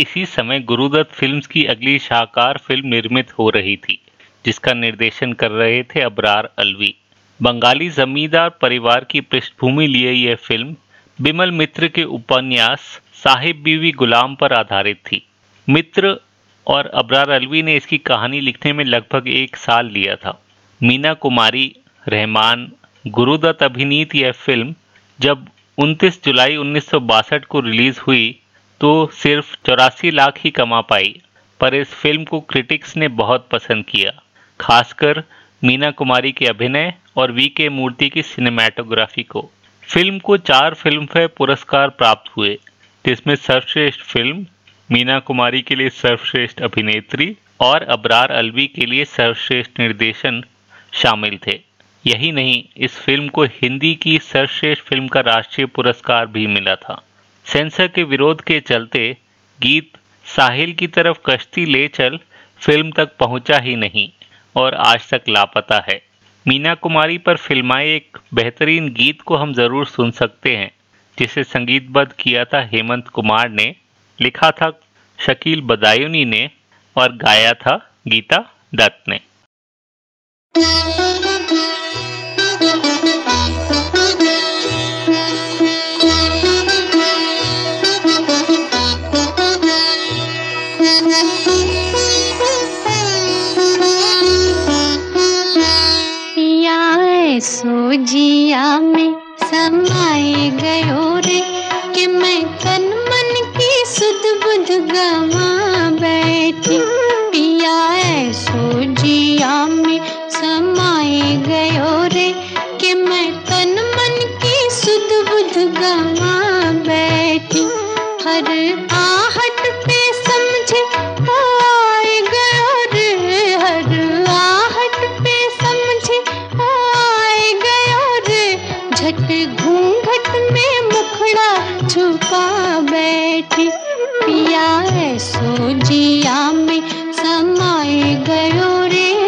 इसी समय गुरुदत्त फिल्म्स की अगली शाहकार फ़िल्म निर्मित हो रही थी, जिसका निर्देशन कर रहे थे अबरार अलवी। बंगाली जमींदार परिवार की पृष्ठभूमि लिए यह फ़िल्म बिमल मित्र के उपन्यास साहिब बीवी गुलाम पर आधारित थी। मित्र और अबरार अलवी ने इसकी कहानी लिखने में लगभग एक साल लिया था। मीना कुमारी, रहमान, गुरुदत्त अभिनीत यह फ़िल्म जब 29 जुलाई उन्नीस सौ बासठ को रिलीज़ हुई तो सिर्फ़ चौरासी लाख ही कमा पाई, पर इस फ़िल्म को क्रिटिक्स ने बहुत पसंद किया, खासकर मीना कुमारी के अभिनय और वी के मूर्ति की सिनेमाटोग्राफी को। फ़िल्म को चार फ़िल्म फेयर पुरस्कार प्राप्त हुए, जिसमें सर्वश्रेष्ठ फ़िल्म मीना कुमारी के लिए सर्वश्रेष्ठ अभिनेत्री और अबरार अलवी के लिए सर्वश्रेष्ठ निर्देशन शामिल थे। यही नहीं, इस फ़िल्म को हिंदी की सर्वश्रेष्ठ फ़िल्म का राष्ट्रीय पुरस्कार भी मिला था। सेंसर के विरोध के चलते गीत साहिल की तरफ़ कश्ती ले चल फ़िल्म तक पहुँचा ही नहीं और आज तक लापता है। मीना कुमारी पर फिल्माए एक बेहतरीन गीत को हम ज़रूर सुन सकते हैं, जिसे संगीतबद्ध किया था हेमंत कुमार ने, लिखा था शकील बदायूनी ने और गाया था गीता दत्त ने। ऐसो जिया में समाए गयो रे कि मैं तन मन की सुध बुध गवा बैठी। पिया ऐसो जिया में समाए गयो रे कि मैं तन मन की सुध बुध गवा बैठी। हर पिया ऐसो जिया में समाए गयो रे।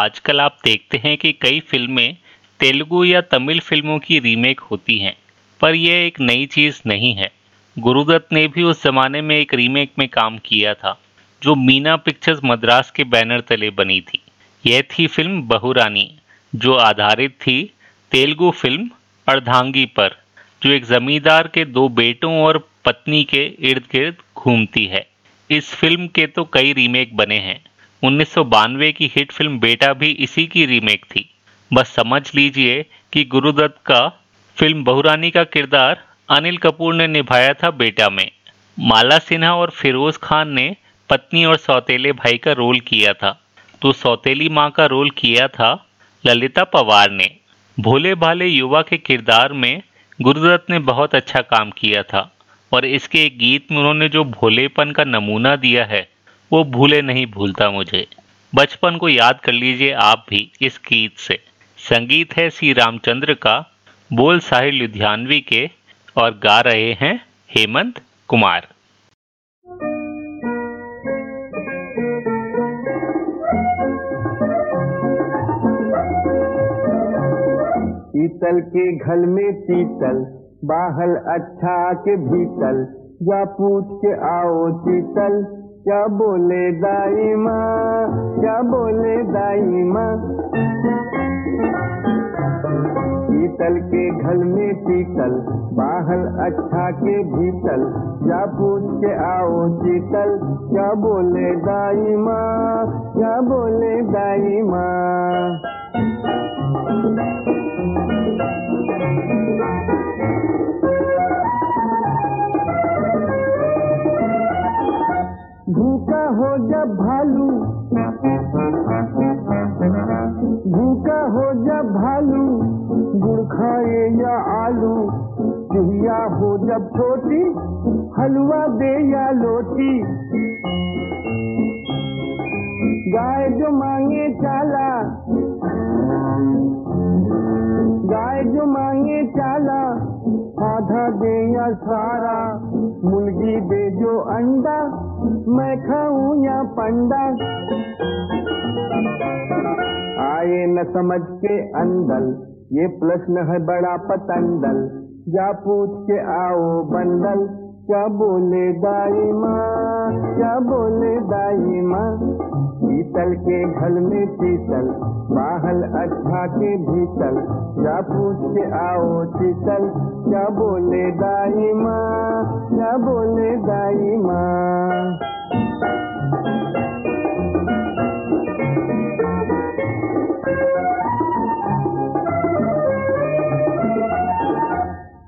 आजकल आप देखते हैं कि कई फ़िल्में तेलुगु या तमिल फ़िल्मों की रीमेक होती हैं, पर यह एक नई चीज़ नहीं है। गुरुदत्त ने भी उस जमाने में एक रीमेक में काम किया था, जो मीना पिक्चर्स मद्रास के बैनर तले बनी थी। यह थी फ़िल्म बहुरानी, जो आधारित थी तेलुगु फ़िल्म अर्धांगी पर, जो एक जमींदार के दो बेटों और पत्नी के इर्द गिर्द घूमती है। इस फ़िल्म के तो कई रीमेक बने हैं उन्नीस सौ बानवे की हिट फ़िल्म बेटा भी इसी की रीमेक थी। बस समझ लीजिए कि गुरुदत्त का फ़िल्म बहुरानी का किरदार अनिल कपूर ने निभाया था बेटा में। माला सिन्हा और फिरोज खान ने पत्नी और सौतेले भाई का रोल किया था। तो सौतेली माँ का रोल किया था ललिता पवार ने। भोले भाले युवा के किरदार में गुरुदत्त ने बहुत अच्छा काम किया था और इसके एक गीत में उन्होंने जो भोलेपन का नमूना दिया है वो भूले नहीं भूलता मुझे। बचपन को याद कर लीजिए आप भी इस गीत से। संगीत है सी रामचंद्र का, बोल साहिल लुधियानवी के, और गा रहे हैं हेमंत कुमार। पीतल के घल में पीतल बाहल अच्छा के भीतल या पूछ के आओ चीतल क्या बोले दाई माँ? क्या बोले दाई माँ? पीतल के घल में पीतल बाहल अच्छा के भीतल। या पूछ के आओ चीतल क्या बोले दाई माँ? क्या बोले दाई माँ? भूखा हो जब भालू, भूखा हो जब भालू, गुड़ खाए या आलू, चुहिया हो जब छोटी, हलवा दे या लोटी। गाय जो मांगे चाला, गाय जो मांगे चाला, आधा दे या सारा, मुर्गी दे जो अंडा मैं खाऊं या पंडा? आए न समझ के अंदल ये प्रश्न है बड़ा पतंदल या पूछ के आओ बंदल क्या बोले दाई माँ? क्या बोले दाई माँ? पीतल के घल में पीतल बाहल अच्छा के भीतल। क्या पूछ के आओ शीतल, क्या बोले दाई माँ? क्या बोले दाई माँ?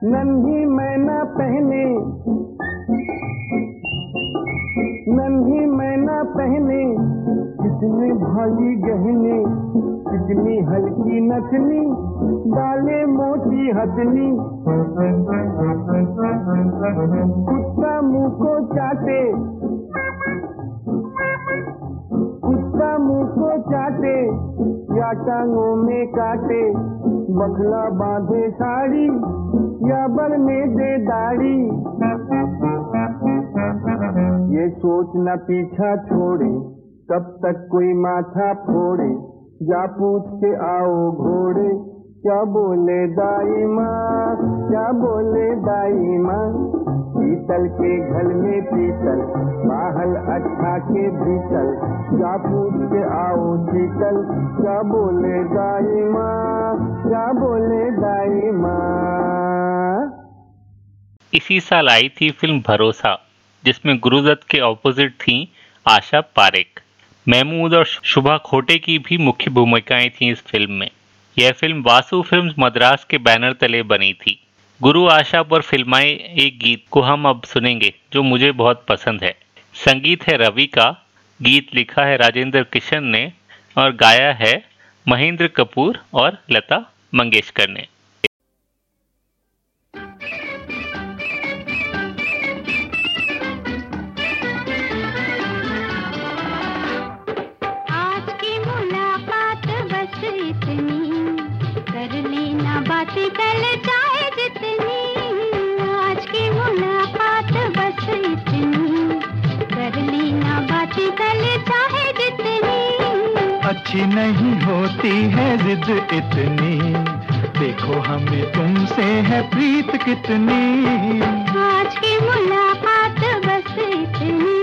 नन्ही मैना पहने पहने कितने भारी गहने, कितनी हल्की नथनी डाले मोटी हथनी। कुत्ता मुँह को चाटे, कुत्ता मुँह को चाटे, या टांगों में काटे, बखला बांधे साड़ी, या बल में दे दाढ़ी। ये सोच न पीछा छोड़े, तब तक कोई माथा फोड़े। जा पूछ के आओ घोड़े, क्या बोले दाई माँ, क्या बोले दाई माँ? पीतल के घल में पीतल, बाहल अच्छा के भीतल। जा पूछ के आओ शीतल, क्या बोले दाई माँ, क्या बोले दाई माँ? इसी साल आई थी फ़िल्म भरोसा। जिसमें गुरुदत्त के ऑपोजिट थी आशा पारेख। महमूद और शुभा खोटे की भी मुख्य भूमिकाएँ थीं इस फ़िल्म में। यह फ़िल्म वासु फिल्म्स मद्रास के बैनर तले बनी थी। गुरु आशा पर फिल्माए एक गीत को हम अब सुनेंगे, जो मुझे बहुत पसंद है। संगीत है रवि का, गीत लिखा है राजेंद्र किशन ने, और गाया है महेंद्र कपूर और लता मंगेशकर ने। अच्छी नहीं होती है जिद इतनी। देखो हमें तुमसे है प्रीत कितनी। आज की मुलाकात बस इतनी।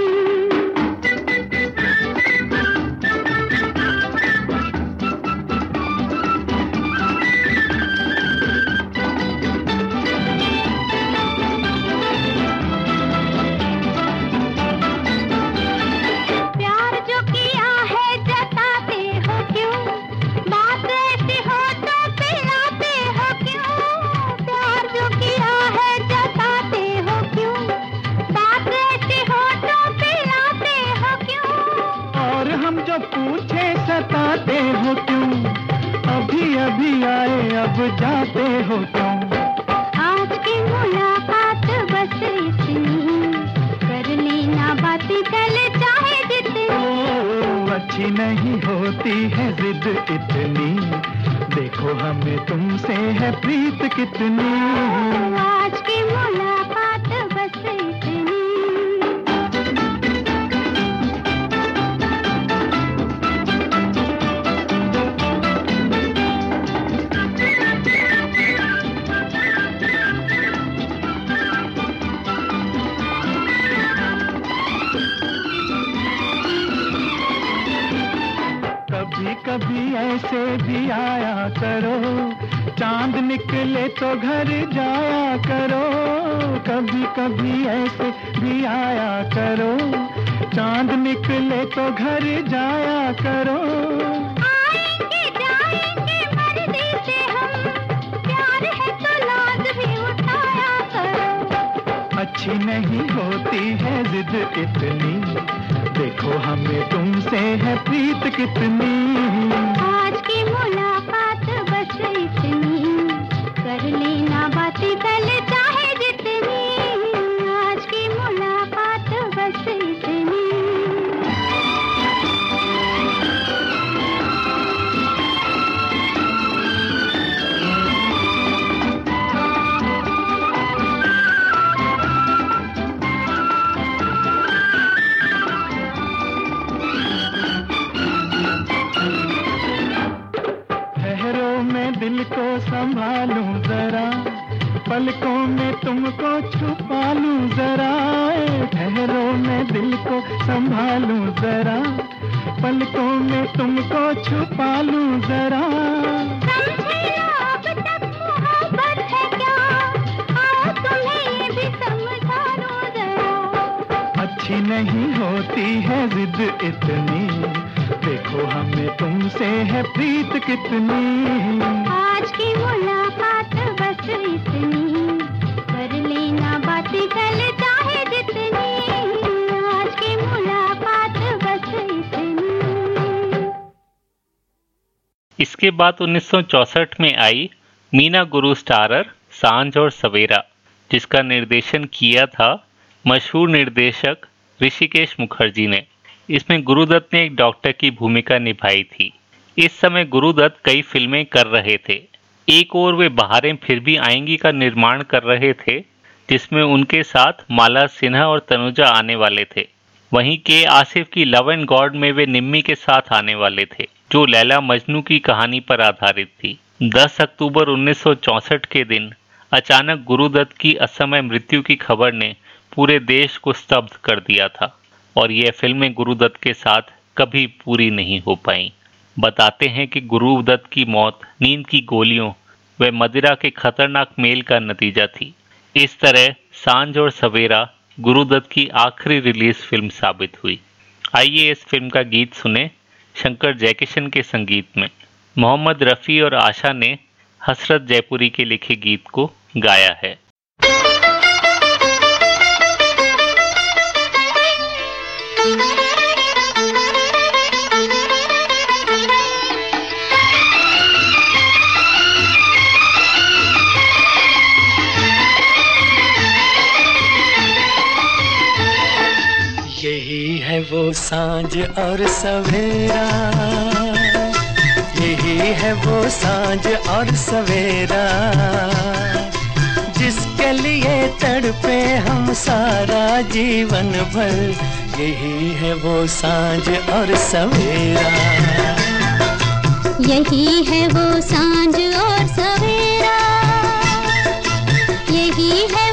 नहीं होती है जिद इतनी। देखो हमें तुमसे है प्रीत कितनी। इसके बाद 1964 में आई, मीना गुरु स्टारर, साँझ और सवेरा, जिसका निर्देशन किया था मशहूर निर्देशक ऋषिकेश मुखर्जी ने। इसमें गुरुदत्त ने एक डॉक्टर की भूमिका निभाई थी। इस समय गुरुदत्त कई फ़िल्में कर रहे थे। एक और वे बहारें फिर भी आएँगी का निर्माण कर रहे थे, जिसमें उनके साथ माला सिन्हा और तनुजा आने वाले थे। वहीं के आसिफ की लव एंड गॉड में वे निम्मी के साथ आने वाले थे। जो लैला मजनू की कहानी पर आधारित थी। 10 अक्टूबर 1964 के दिन अचानक गुरुदत्त की असमय मृत्यु की खबर ने पूरे देश को स्तब्ध कर दिया था और यह फ़िल्में गुरुदत्त के साथ कभी पूरी नहीं हो पाई। बताते हैं कि गुरुदत्त की मौत, नींद की गोलियों व मदिरा के खतरनाक मेल का नतीजा थी। इस तरह साँझ और सवेरा गुरुदत्त की आखिरी रिलीज़ फ़िल्म साबित हुई। आइए इस फ़िल्म का गीत सुने। शंकर जयकिशन के संगीत में। मोहम्मद रफ़ी और आशा ने हसरत जयपुरी के लिखे गीत को गाया है। वो साँझ और सवेरा। यही है वो साँझ और सवेरा। जिसके लिए तड़पे हम सारा जीवन भर, यही है वो साँझ और सवेरा। यही है वो साँझ और सवेरा। यही है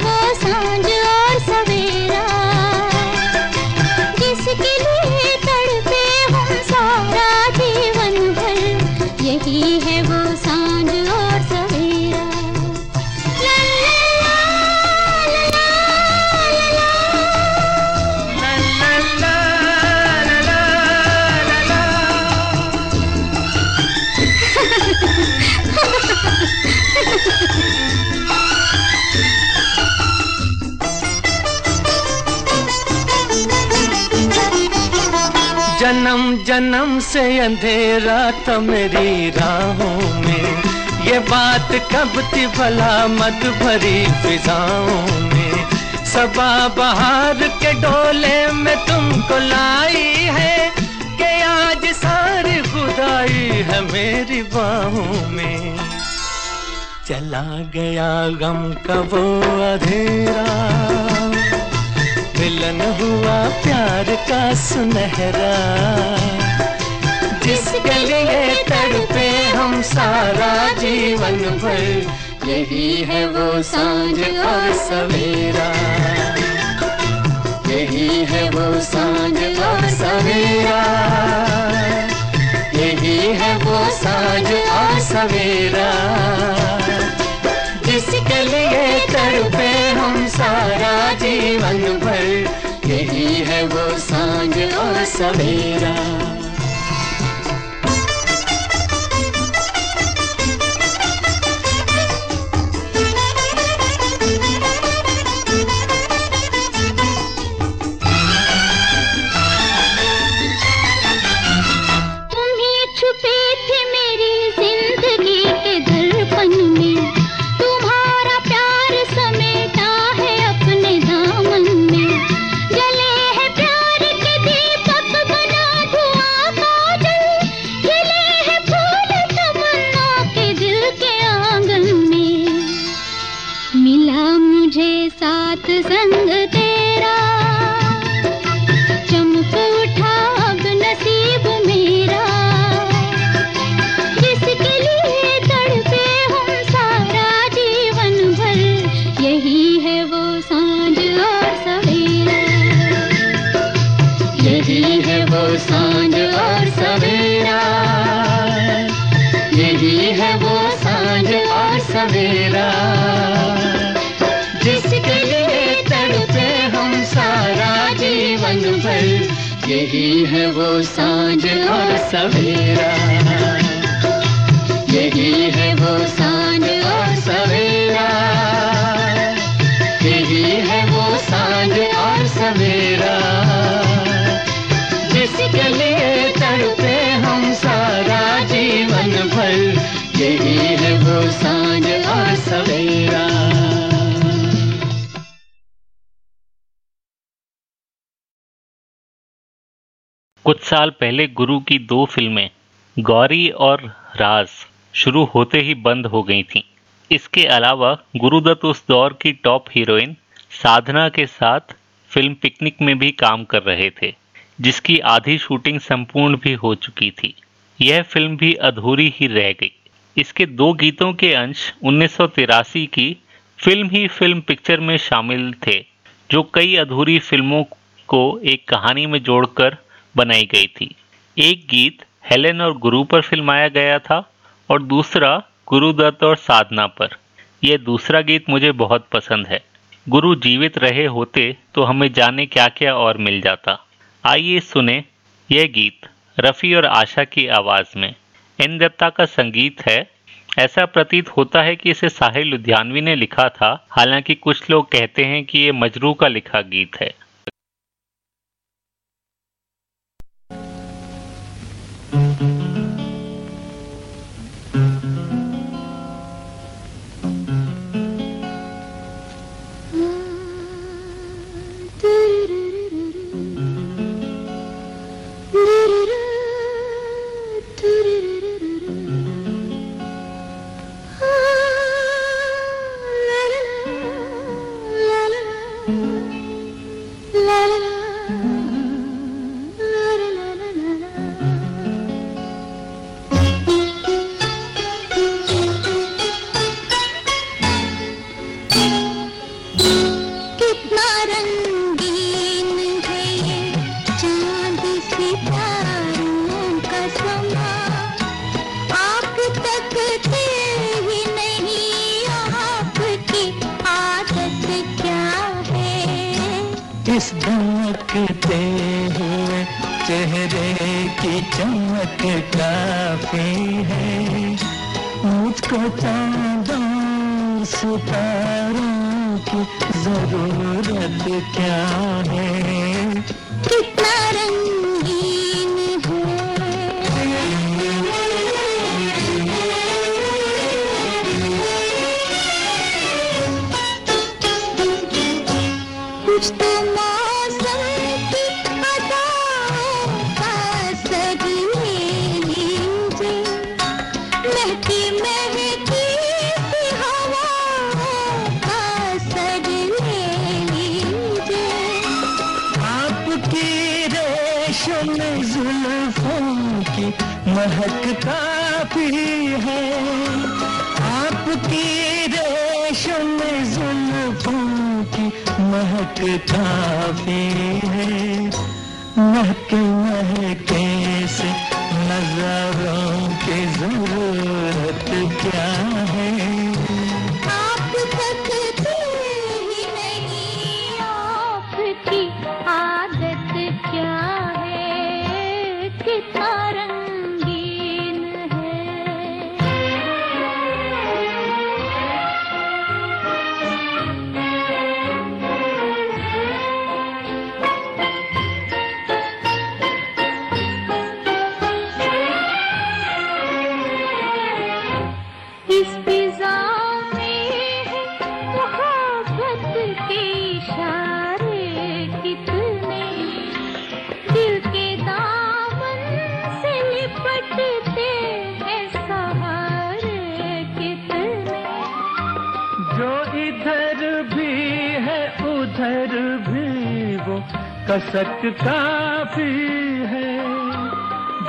जन्म से अंधेरा था मेरी राहों में। ये बात कब थी भला, मत भरी फिजाओं में। सबा बहार के डोले में तुमको लाई है कि आज सारी खुदाई है मेरी बाहों में। चला गया गम का वो अंधेरा। मिलन हुआ प्यार का सुनहरा। जिसके लिए तड़पे हम सारा जीवन भर, यही है वो साँझ और सवेरा। यही है वो साँझ और सवेरा। यही है वो साँझ और सवेरा। जिसके लिए तड़पे सारा जीवन भर यही है वो साँझ और सवेरा। संग है वो साँझ और सवेरा। यही है वो साँझ और सवेरा। यही है वो साँझ और सवेरा। जिसके लिए तड़पे हम सारा जीवन भर। यही है वो साँझ और सवेरा। कुछ साल पहले गुरु की दो फ़िल्में, गौरी और राज, शुरू होते ही बंद हो गई थीं। इसके अलावा गुरुदत्त उस दौर की टॉप हीरोइन साधना के साथ फ़िल्म पिकनिक में भी काम कर रहे थे, जिसकी आधी शूटिंग संपूर्ण भी हो चुकी थी यह फ़िल्म भी अधूरी ही रह गई इसके दो गीतों के अंश 1983 की फ़िल्म ही फ़िल्म पिक्चर में शामिल थे, जो कई अधूरी फ़िल्मों को एक कहानी में जोड़कर बनाई गई थी। एक गीत हेलेन और गुरु पर फिल्माया गया था और दूसरा गुरुदत्त और साधना पर। यह दूसरा गीत मुझे बहुत पसंद है। गुरु जीवित रहे होते तो हमें जाने क्या क्या और मिल जाता। आइए सुने यह गीत रफ़ी और आशा की आवाज़ में। एन दत्ता का संगीत है। ऐसा प्रतीत होता है कि इसे साहिल लुधियानवी ने लिखा था। हालाँकि कुछ लोग कहते हैं कि ये मजरू का लिखा गीत है। चमक काफ़ी है। मुझको चांदों सितारों की ज़रूरत क्या है? काफ़ी है। कसक काफ़ी है,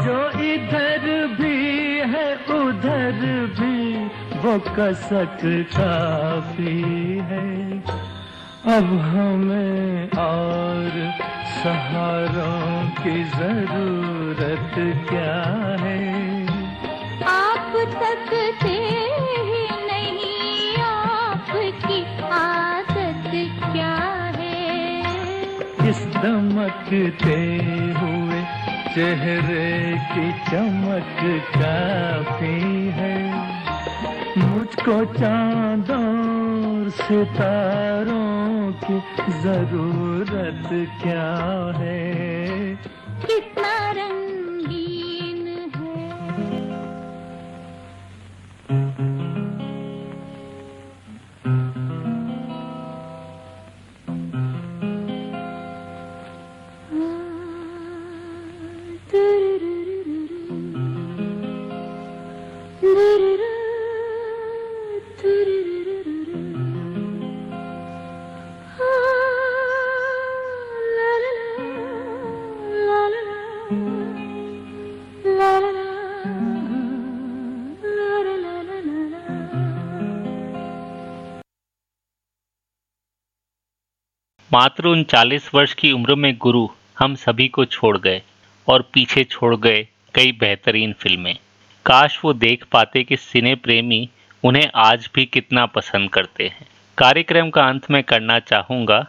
जो इधर भी है, उधर भी, वो कसक काफ़ी है। अब हमें और सहारों की ज़रूरत क्या है? दमकते हुए चेहरे की चमक काफ़ी है। मुझको चांदों सितारों की ज़रूरत क्या है? मात्र उनचालीस वर्ष की उम्र में गुरु हम सभी को छोड़ गए और पीछे छोड़ गए कई बेहतरीन फ़िल्में। काश वो देख पाते कि सिने प्रेमी उन्हें आज भी कितना पसंद करते हैं। कार्यक्रम का अंत में करना चाहूँगा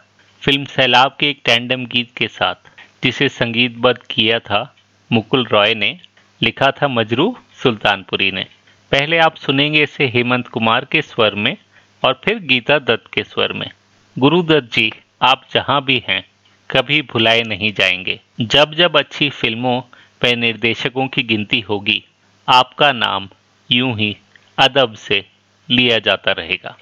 फ़िल्म सैलाब के एक टैंडम गीत के साथ, जिसे संगीतबद्ध किया था मुकुल रॉय ने, लिखा था मजरू सुल्तानपुरी ने। पहले आप सुनेंगे इसे हेमंत कुमार के स्वर में और फिर गीता दत्त के स्वर में। गुरुदत्त जी आप जहाँ भी हैं, कभी भुलाए नहीं जाएँगे। जब जब अच्छी फ़िल्मों व निर्देशकों की गिनती होगी, आपका नाम यूँ ही अदब से लिया जाता रहेगा।